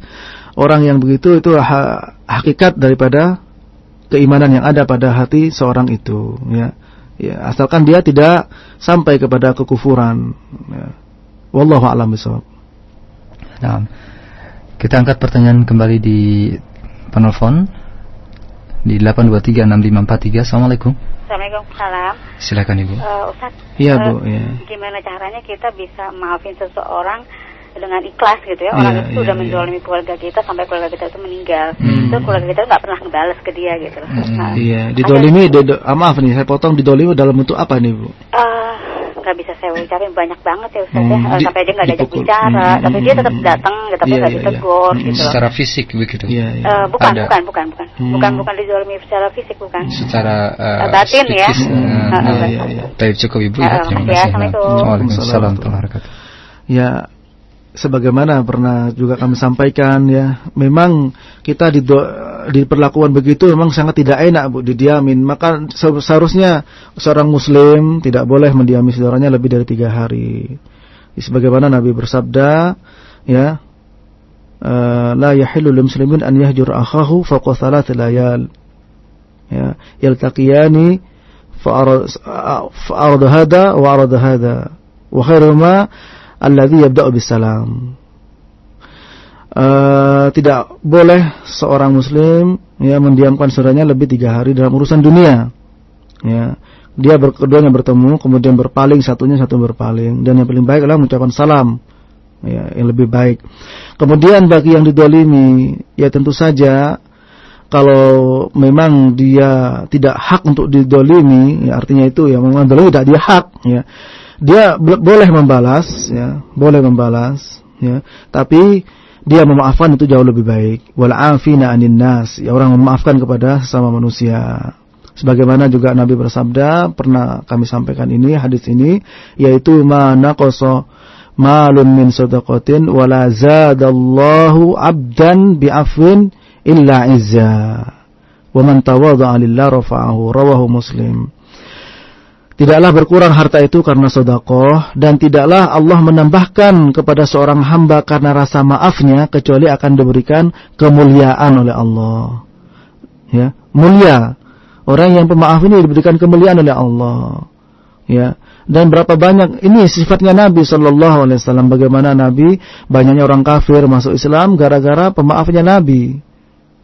orang yang begitu itu ha hakikat daripada keimanan yang ada pada hati seorang itu ya ya asalkan dia tidak sampai kepada kekufuran ya. wallahu a'lam bishawab Nah, kita angkat pertanyaan kembali di penelpon di 8236543. Assalamualaikum. Assalamualaikum salam. Silakan Ibu. Uh, Ustaz, Iya, eh, Bu, ya. gimana caranya kita bisa maafin seseorang dengan ikhlas gitu ya orang Iya, itu iya, udah iya. menzalimi keluarga kita sampai keluarga kita itu meninggal Hmm. itu keluarga kita nggak pernah ngebales ke dia gitu loh Nah, Iya, didolimi, dido, ah, maaf nih, saya potong didolimi dalam bentuk apa nih, Bu? eh, nggak bisa saya ucapin banyak banget ya Ustaz Hmm, ya Eh, di- sampai dia nggak diajak bicara Hmm, tapi hmm, dia tetap hmm. datang tapi Iya, nggak iya, iya. ditegur Hmm, gitu loh Secara fisik begitu. Iya, iya. Eh, bukan, Ada. bukan, bukan, bukan, Hmm. bukan, bukan dizalimi secara fisik, bukan. Secara eh, Eh, batin ya. Hmm, iya, iya, iya. Baik cukup Ibu Ya, ya. Terima ya. kasih. Assalamualaikum. Waalaikumsalam warahmatullahi wabarakatuh. Ya, sebagaimana pernah juga kami sampaikan ya, memang kita di diperlakukan begitu memang sangat tidak enak Bu didiamin. Maka seharusnya seorang muslim tidak boleh mendiami saudaranya lebih dari tiga hari. Sebagaimana Nabi bersabda ya, eh, la yahillu lil muslimin an yahjur akhahu fawqa thalath layal. Ya, yaltaqiyani fa arad hada wa arad hada. Wa khairu ma alladhi yabda'u bisalam. Uh, eh, tidak boleh seorang muslim ya mendiamkan saudaranya lebih tiga hari dalam urusan dunia. Ya dia berkeduanya bertemu kemudian berpaling satunya satu berpaling. Dan yang paling baik adalah mengucapkan salam ya yang lebih baik. Kemudian bagi yang didolimi ya tentu saja kalau memang dia tidak hak untuk didolimi ya artinya itu ya memang dolimi tidak dia hak ya dia boleh membalas, ya boleh membalas, ya. Tapi dia memaafkan itu jauh lebih baik. Wal'afina anin nas, ya orang memaafkan kepada sesama manusia. Sebagaimana juga Nabi bersabda, pernah kami sampaikan ini hadis ini, yaitu ma naqasa malun min sadaqatin wala zadallahu abdan bi'afwin illa izza. Wa man tawadha'a lillah rafa'ahu. Rawahu muslim Tidaklah berkurang harta itu karena sodakoh dan tidaklah Allah menambahkan kepada seorang hamba karena rasa maafnya kecuali akan diberikan kemuliaan oleh Allah. Ya, mulia. Orang yang pemaaf ini diberikan kemuliaan oleh Allah. Ya. Dan berapa banyak ini sifatnya Nabi Shallallahu Alaihi Wasallam. Bagaimana Nabi banyaknya orang kafir masuk Islam gara-gara pemaafnya Nabi.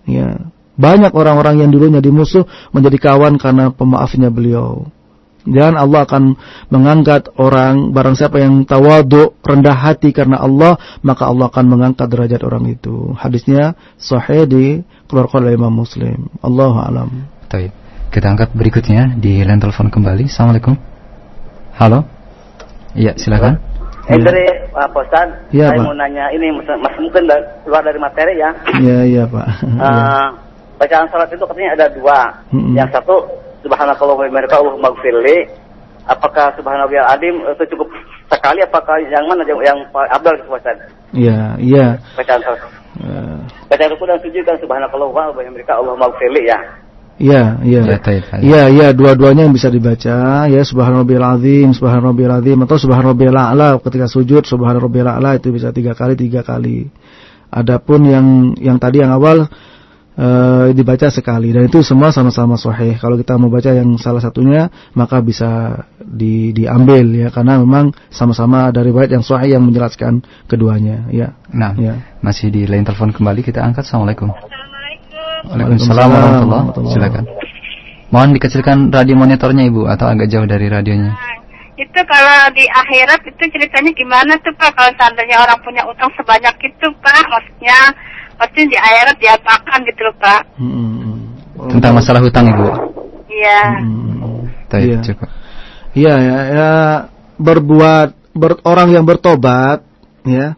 Ya. Banyak orang-orang yang dulunya dimusuh menjadi kawan karena pemaafnya beliau. Dan Allah akan mengangkat orang barang siapa yang tawadu rendah hati karena Allah maka Allah akan mengangkat derajat orang itu. Hadisnya sahih di keluarkan oleh Imam Muslim. Allahu alam. Baik. Kita angkat berikutnya di line telepon kembali. Assalamualaikum. Halo. Iya, silakan. Eh dari Pak Postan, Iya, saya Pak. mau nanya ini mas, mas mungkin da- keluar dari materi ya. Iya iya Pak. Eh, bacaan salat itu katanya ada dua. Mm-mm. Yang satu Subhanakallah wa bihamdika Allahumma gfirli. Apakah Subhanallahil Adim itu cukup sekali? Apakah yang mana yang, yang abdal gitu Postan? Iya iya. Bacaan salat. Eh, Bacaan ruku dan sujud kan Subhanakallah wa bihamdika Allahumma gfirli ya. Iya iya. Ya. Iya iya dua-duanya yang bisa dibaca ya subhanarabbil azim subhanarabbil azim atau subhanarabbil a'la ketika sujud subhanarabbil a'la itu bisa tiga kali tiga kali. Adapun yang yang tadi yang awal eh, dibaca sekali dan itu semua sama-sama sahih. Kalau kita mau baca yang salah satunya maka bisa di, diambil ya karena memang sama-sama dari riwayat yang sahih yang menjelaskan keduanya ya. Nah, Ya. masih di line telepon kembali kita angkat. Assalamualaikum. Assalamualaikum. Waalaikumsalam warahmatullahi warahmatullahi Silakan. Mohon dikecilkan radio monitornya Ibu atau agak jauh dari radionya. Itu kalau di akhirat itu ceritanya gimana tuh Pak kalau seandainya orang punya utang sebanyak itu Pak maksudnya pasti di akhirat diapakan gitu loh Pak. Hmm. Tentang masalah hutang Ibu. Iya. Hmm. Baik, Iya. cukup. Iya ya, ya berbuat ber- orang yang bertobat ya.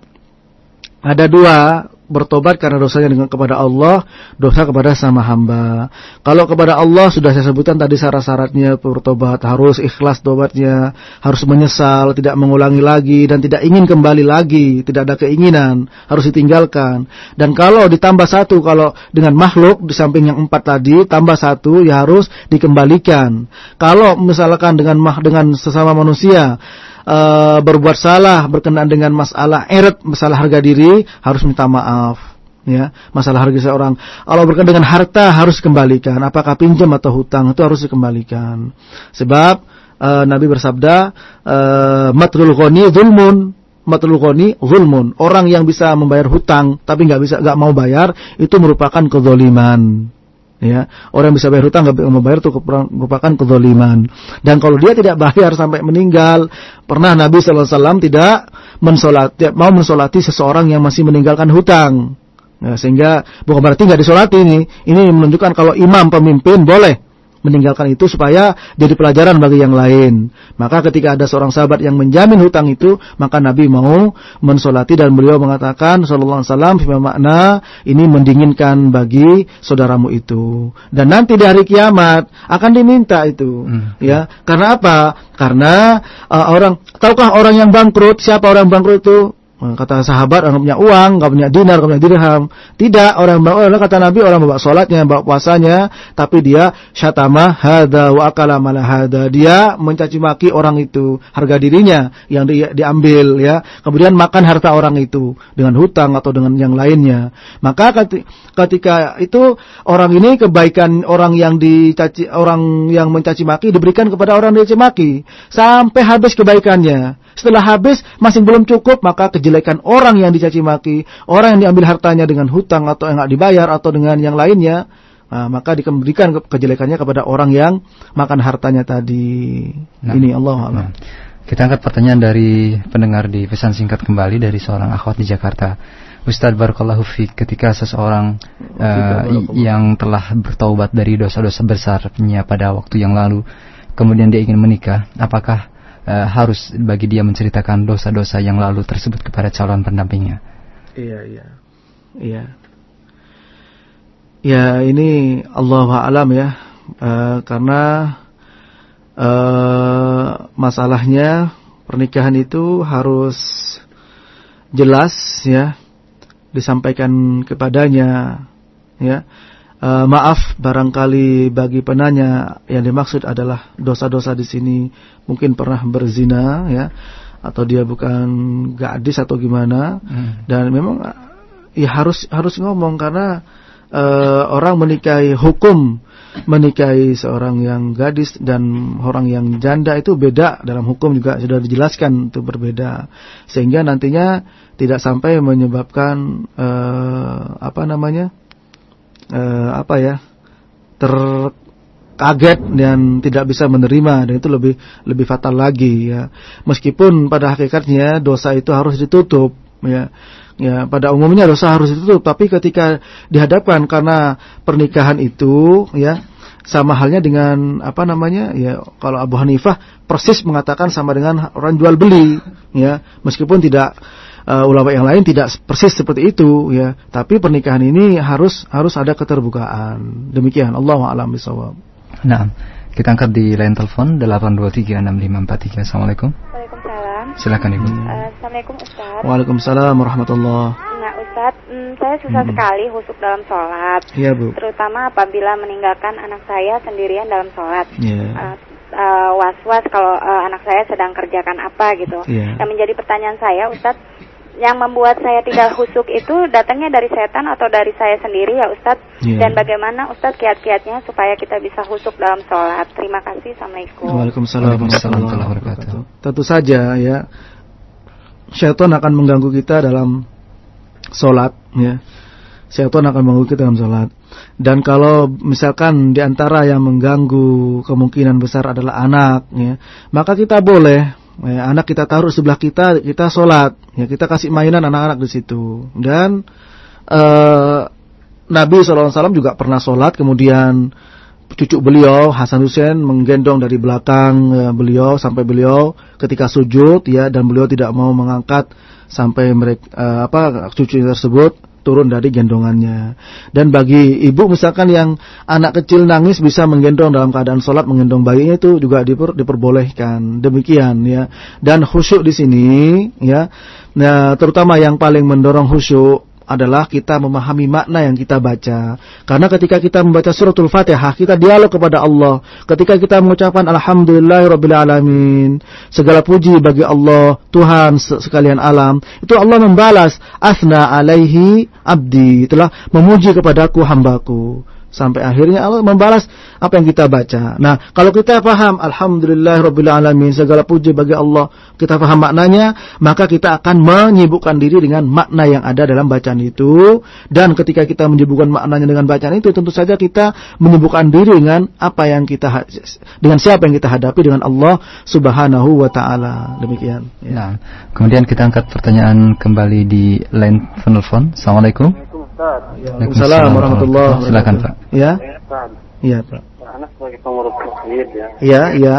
Ada dua, bertobat karena dosanya dengan kepada Allah, dosa kepada sama hamba. Kalau kepada Allah sudah saya sebutkan tadi syarat-syaratnya bertobat harus ikhlas tobatnya, harus menyesal, tidak mengulangi lagi dan tidak ingin kembali lagi, tidak ada keinginan, harus ditinggalkan. Dan kalau ditambah satu, kalau dengan makhluk di samping yang empat tadi tambah satu ya harus dikembalikan. Kalau misalkan dengan dengan sesama manusia eh, berbuat salah berkenaan dengan masalah eret, masalah harga diri harus minta maaf. ya. Masalah harga seorang Allah berkata dengan harta harus dikembalikan. Apakah pinjam atau hutang itu harus dikembalikan. Sebab uh, Nabi bersabda uh, matrul ghani zulmun. Matrul ghani zulmun. Orang yang bisa membayar hutang tapi nggak bisa nggak mau bayar itu merupakan kezaliman ya orang yang bisa bayar hutang nggak mau bayar itu merupakan kezaliman dan kalau dia tidak bayar sampai meninggal pernah Nabi SAW tidak mensolati mau mensolati seseorang yang masih meninggalkan hutang Nah, sehingga bukan berarti nggak disolati ini. Ini menunjukkan kalau imam pemimpin boleh meninggalkan itu supaya jadi pelajaran bagi yang lain. Maka ketika ada seorang sahabat yang menjamin hutang itu, maka Nabi mau mensolati dan beliau mengatakan sallallahu alaihi wasallam makna ini mendinginkan bagi saudaramu itu. Dan nanti di hari kiamat akan diminta itu. Hmm. Ya, karena apa? Karena uh, orang tahukah orang yang bangkrut, siapa orang bangkrut itu? Kata sahabat orang punya uang, nggak punya dinar, nggak punya dirham. Tidak, orang orang kata Nabi orang bawa sholatnya, bawa puasanya, tapi dia syatama hada wa akala hada. Dia mencaci maki orang itu, harga dirinya yang di, diambil ya. Kemudian makan harta orang itu dengan hutang atau dengan yang lainnya. Maka ketika itu orang ini kebaikan orang yang dicaci orang yang mencaci maki diberikan kepada orang yang dicaci maki sampai habis kebaikannya. Setelah habis masih belum cukup, maka kejelekan orang yang dicaci maki, orang yang diambil hartanya dengan hutang atau yang nggak dibayar atau dengan yang lainnya, nah, maka dikembalikan kejelekannya kepada orang yang makan hartanya tadi. Nah, Ini Allah nah. Kita angkat pertanyaan dari pendengar di pesan singkat kembali dari seorang akhwat di Jakarta. Ustadz Barakallahu Fik, ketika seseorang uh, yang telah bertaubat dari dosa-dosa besarnya pada waktu yang lalu, kemudian dia ingin menikah, apakah uh, harus bagi dia menceritakan dosa-dosa yang lalu tersebut kepada calon pendampingnya. Iya, iya. Iya. Ya, ini Allah alam ya. Uh, karena uh, masalahnya pernikahan itu harus jelas ya disampaikan kepadanya ya Uh, maaf barangkali bagi penanya yang dimaksud adalah dosa-dosa di sini. Mungkin pernah berzina ya. Atau dia bukan gadis atau gimana. Hmm. dan memang ya harus harus ngomong karena uh, orang menikahi hukum. Menikahi seorang yang gadis dan orang yang janda itu beda. Dalam hukum juga sudah dijelaskan itu berbeda. Sehingga nantinya tidak sampai menyebabkan uh, apa namanya eh, apa ya terkaget dan tidak bisa menerima dan itu lebih lebih fatal lagi ya. Meskipun pada hakikatnya dosa itu harus ditutup ya. Ya pada umumnya dosa harus ditutup tapi ketika dihadapkan karena pernikahan itu ya sama halnya dengan apa namanya ya kalau Abu Hanifah persis mengatakan sama dengan orang jual beli ya. Meskipun tidak uh, ulama yang lain tidak persis seperti itu ya. Tapi pernikahan ini harus harus ada keterbukaan. Demikian Allah a'lam bishawab. Nah kita angkat di line telepon 8236543 Assalamualaikum. Waalaikumsalam. Silakan Ibu. Uh, Assalamualaikum Ustaz. Waalaikumsalam warahmatullah. Nah Ustaz hmm, saya susah hmm. sekali husuk dalam sholat. Iya Bu. Terutama apabila meninggalkan anak saya sendirian dalam sholat. Yeah. Iya. uh, uh, was-was kalau uh, anak saya sedang kerjakan apa gitu. Yeah. Yang menjadi pertanyaan saya, Ustadz, yang membuat saya tidak husuk itu datangnya dari setan atau dari saya sendiri ya Ustadz? Yeah. dan bagaimana Ustadz kiat-kiatnya supaya kita bisa husuk dalam sholat? Terima kasih. Assalamualaikum. Waalaikumsalam warahmatullahi wabarakatuh. tentu saja ya syaitan akan mengganggu kita dalam sholat ya. Syaitan akan mengganggu kita dalam sholat. Dan kalau misalkan di antara yang mengganggu kemungkinan besar adalah anak ya maka kita boleh ya, anak kita taruh sebelah kita, kita sholat, ya kita kasih mainan anak-anak di situ. Dan uh, Nabi SAW juga pernah sholat, kemudian cucu beliau Hasan Hussein menggendong dari belakang ya, beliau sampai beliau ketika sujud, ya dan beliau tidak mau mengangkat sampai mereka uh, apa cucu tersebut turun dari gendongannya. Dan bagi ibu misalkan yang anak kecil nangis bisa menggendong dalam keadaan sholat menggendong bayinya itu juga diper, diperbolehkan. Demikian ya. Dan khusyuk di sini ya. Nah, terutama yang paling mendorong khusyuk adalah kita memahami makna yang kita baca. Karena ketika kita membaca suratul Fatihah, kita dialog kepada Allah. Ketika kita mengucapkan alhamdulillahirabbil alamin, segala puji bagi Allah, Tuhan sekalian alam, itu Allah membalas asna alaihi abdi, telah memuji kepadaku hambaku sampai akhirnya Allah membalas apa yang kita baca. Nah, kalau kita paham alhamdulillah rabbil alamin segala puji bagi Allah, kita paham maknanya, maka kita akan menyibukkan diri dengan makna yang ada dalam bacaan itu dan ketika kita menyibukkan maknanya dengan bacaan itu tentu saja kita menyibukkan diri dengan apa yang kita dengan siapa yang kita hadapi dengan Allah Subhanahu wa taala. Demikian. Ya. Nah, kemudian kita angkat pertanyaan kembali di line penelpon. Assalamualaikum. Waalaikumsalam warahmatullahi wabarakatuh. Silakan Pak. Ya. Iya Pak. Anak sebagai pengurus masjid ya. Iya, iya.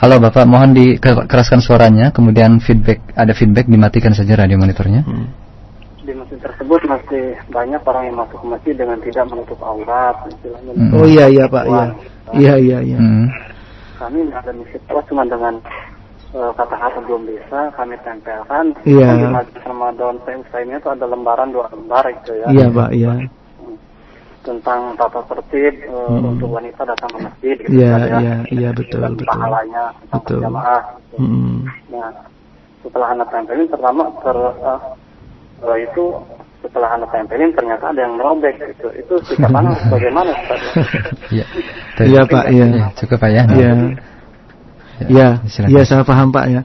Halo Bapak, mohon dikeraskan suaranya, kemudian feedback ada feedback dimatikan saja radio monitornya. Hmm. Di masjid tersebut masih banyak orang yang masuk ke masjid dengan tidak menutup aurat, istilahnya. Hmm. Oh iya iya Pak, iya. Iya iya iya. Hmm. Kami ada masjid cuma dengan kata-kata belum bisa kami tempelkan. Iya. Di majlis Ramadan ini itu ada lembaran dua lembar itu ya. Iya pak, iya. Tentang tata tertib uh, hmm. untuk wanita datang ke masjid. Gitu, iya kan, ya. iya iya betul Dan betul. Pahalanya betul. jamaah. Gitu. Hmm. Nah setelah anak tempelin pertama ter uh, uh, itu setelah anak tempelin ternyata ada yang merobek gitu. Itu sikap anak bagaimana Iya. Iya Pak, iya. Cukup Pak ya. Iya. Ya, ya, saya paham Pak ya.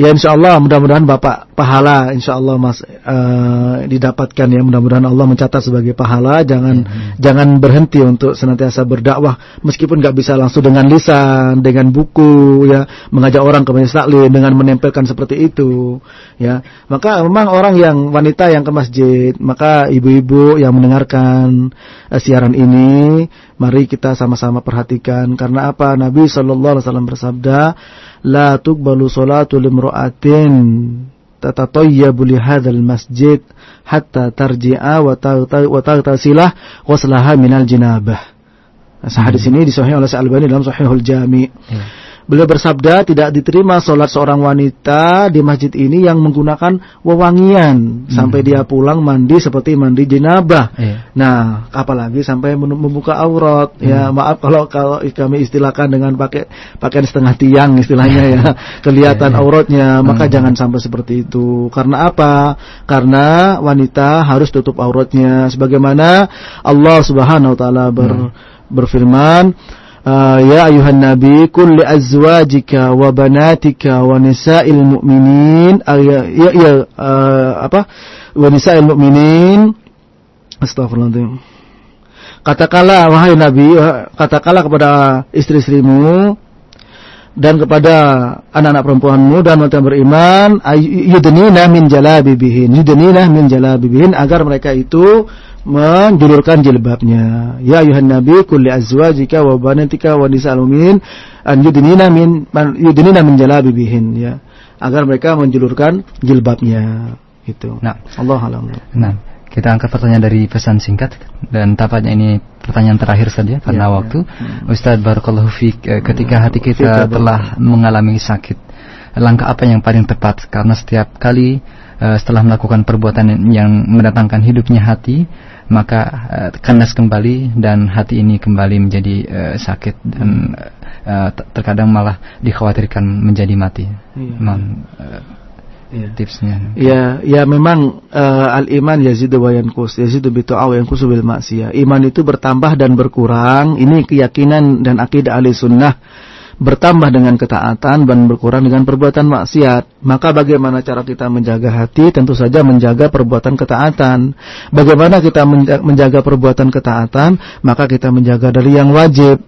Ya insya Allah mudah-mudahan Bapak pahala insya Allah Mas uh, didapatkan ya. Mudah-mudahan Allah mencatat sebagai pahala. Jangan hmm. jangan berhenti untuk senantiasa berdakwah. Meskipun nggak bisa langsung dengan lisan dengan buku ya. Mengajak orang ke masjid taklim dengan menempelkan seperti itu ya. Maka memang orang yang wanita yang ke masjid maka ibu-ibu yang mendengarkan uh, siaran ini mari kita sama-sama perhatikan karena apa Nabi Shallallahu Alaihi Wasallam bersabda la tuqbalu salatu limra'atin tatatayyabu li hadzal masjid hatta tarji'a wa taghtasilah waslaha minal jinabah. Nah, hadis ini disahih oleh Al-Albani dalam Sahihul Jami. Ya. Beliau bersabda tidak diterima sholat seorang wanita di masjid ini yang menggunakan wewangian hmm. sampai dia pulang mandi seperti mandi jenabah. Yeah. Nah, apalagi sampai membuka aurat. Ya, hmm. Ya, maaf kalau kalau kami istilahkan dengan pakai pakaian setengah tiang istilahnya ya, kelihatan yeah, yeah. auratnya, maka hmm. jangan sampai seperti itu. Karena apa? Karena wanita harus tutup auratnya sebagaimana Allah Subhanahu wa taala ber, hmm. berfirman Uh, ya ayuhan nabi kul li azwajika wa banatika wa nisa'il mu'minin. Ya, ya, ya uh, apa? Wa nisa'il mu'minin. Astagfirullahaladzim katakanlah wahai nabi uh, katakanlah kepada istri-istrimu dan kepada anak-anak perempuanmu dan wanita beriman yudnina min jalabibihin. Yudnina min jalabibihin agar mereka itu menjulurkan jilbabnya. Ya ayuhan nabi kulli azwajika wa banatika wa nisa'il mu'minin an yudnina min yudnina min jalabibihin ya. Agar mereka menjulurkan jilbabnya. Itu. Nah, Allah alam. Nah, kita angkat pertanyaan dari pesan singkat dan tampaknya ini pertanyaan terakhir saja karena ya, waktu. Ya. Ustaz barakallahu fiik eh, ketika hati kita telah mengalami sakit, langkah apa yang paling tepat karena setiap kali uh, setelah melakukan perbuatan yang mendatangkan hidupnya hati maka uh, kandas kembali dan hati ini kembali menjadi uh, sakit dan uh, terkadang malah dikhawatirkan menjadi mati. Iya. Memang uh, iya. tipsnya. Ya, ya memang uh, al iman yazidu wa yanqus, yazidu bi ta'aw yanqus bil maksiyah. Iman itu bertambah dan berkurang. Ini keyakinan dan akidah ahli sunnah bertambah dengan ketaatan dan berkurang dengan perbuatan maksiat. Maka bagaimana cara kita menjaga hati? Tentu saja menjaga perbuatan ketaatan. Bagaimana kita menjaga perbuatan ketaatan? Maka kita menjaga dari yang wajib.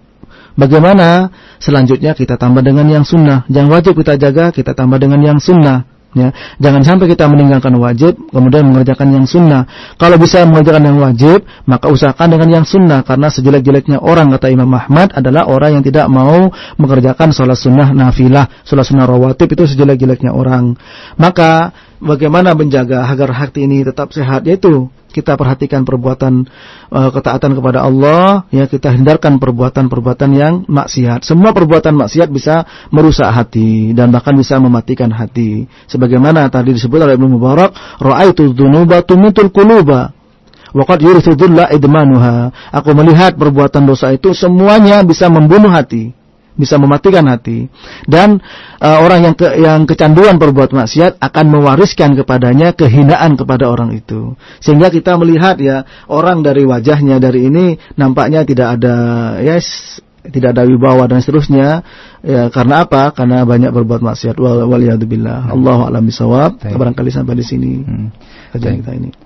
Bagaimana? Selanjutnya kita tambah dengan yang sunnah. Yang wajib kita jaga, kita tambah dengan yang sunnah. Ya, jangan sampai kita meninggalkan wajib kemudian mengerjakan yang sunnah. Kalau bisa mengerjakan yang wajib, maka usahakan dengan yang sunnah karena sejelek-jeleknya orang kata Imam Ahmad adalah orang yang tidak mau mengerjakan sholat sunnah nafilah, sholat sunnah rawatib itu sejelek-jeleknya orang. Maka bagaimana menjaga agar hati ini tetap sehat yaitu kita perhatikan perbuatan uh, ketaatan kepada Allah, ya kita hindarkan perbuatan-perbuatan yang maksiat. Semua perbuatan maksiat bisa merusak hati dan bahkan bisa mematikan hati. Sebagaimana tadi disebut oleh Ibnu Mubarak, ra'aitu dzunuba tumitul quluba. Waqad yurithu idmanuha. Aku melihat perbuatan dosa itu semuanya bisa membunuh hati bisa mematikan hati dan uh, orang yang ke, yang kecanduan berbuat maksiat akan mewariskan kepadanya kehinaan kepada orang itu. Sehingga kita melihat ya orang dari wajahnya dari ini nampaknya tidak ada yes tidak ada wibawa dan seterusnya. Ya karena apa? Karena banyak berbuat maksiat. Wal waliyadzubillah. Allahu a'lam bisawab barangkali sampai di sini hmm. kajian kita ini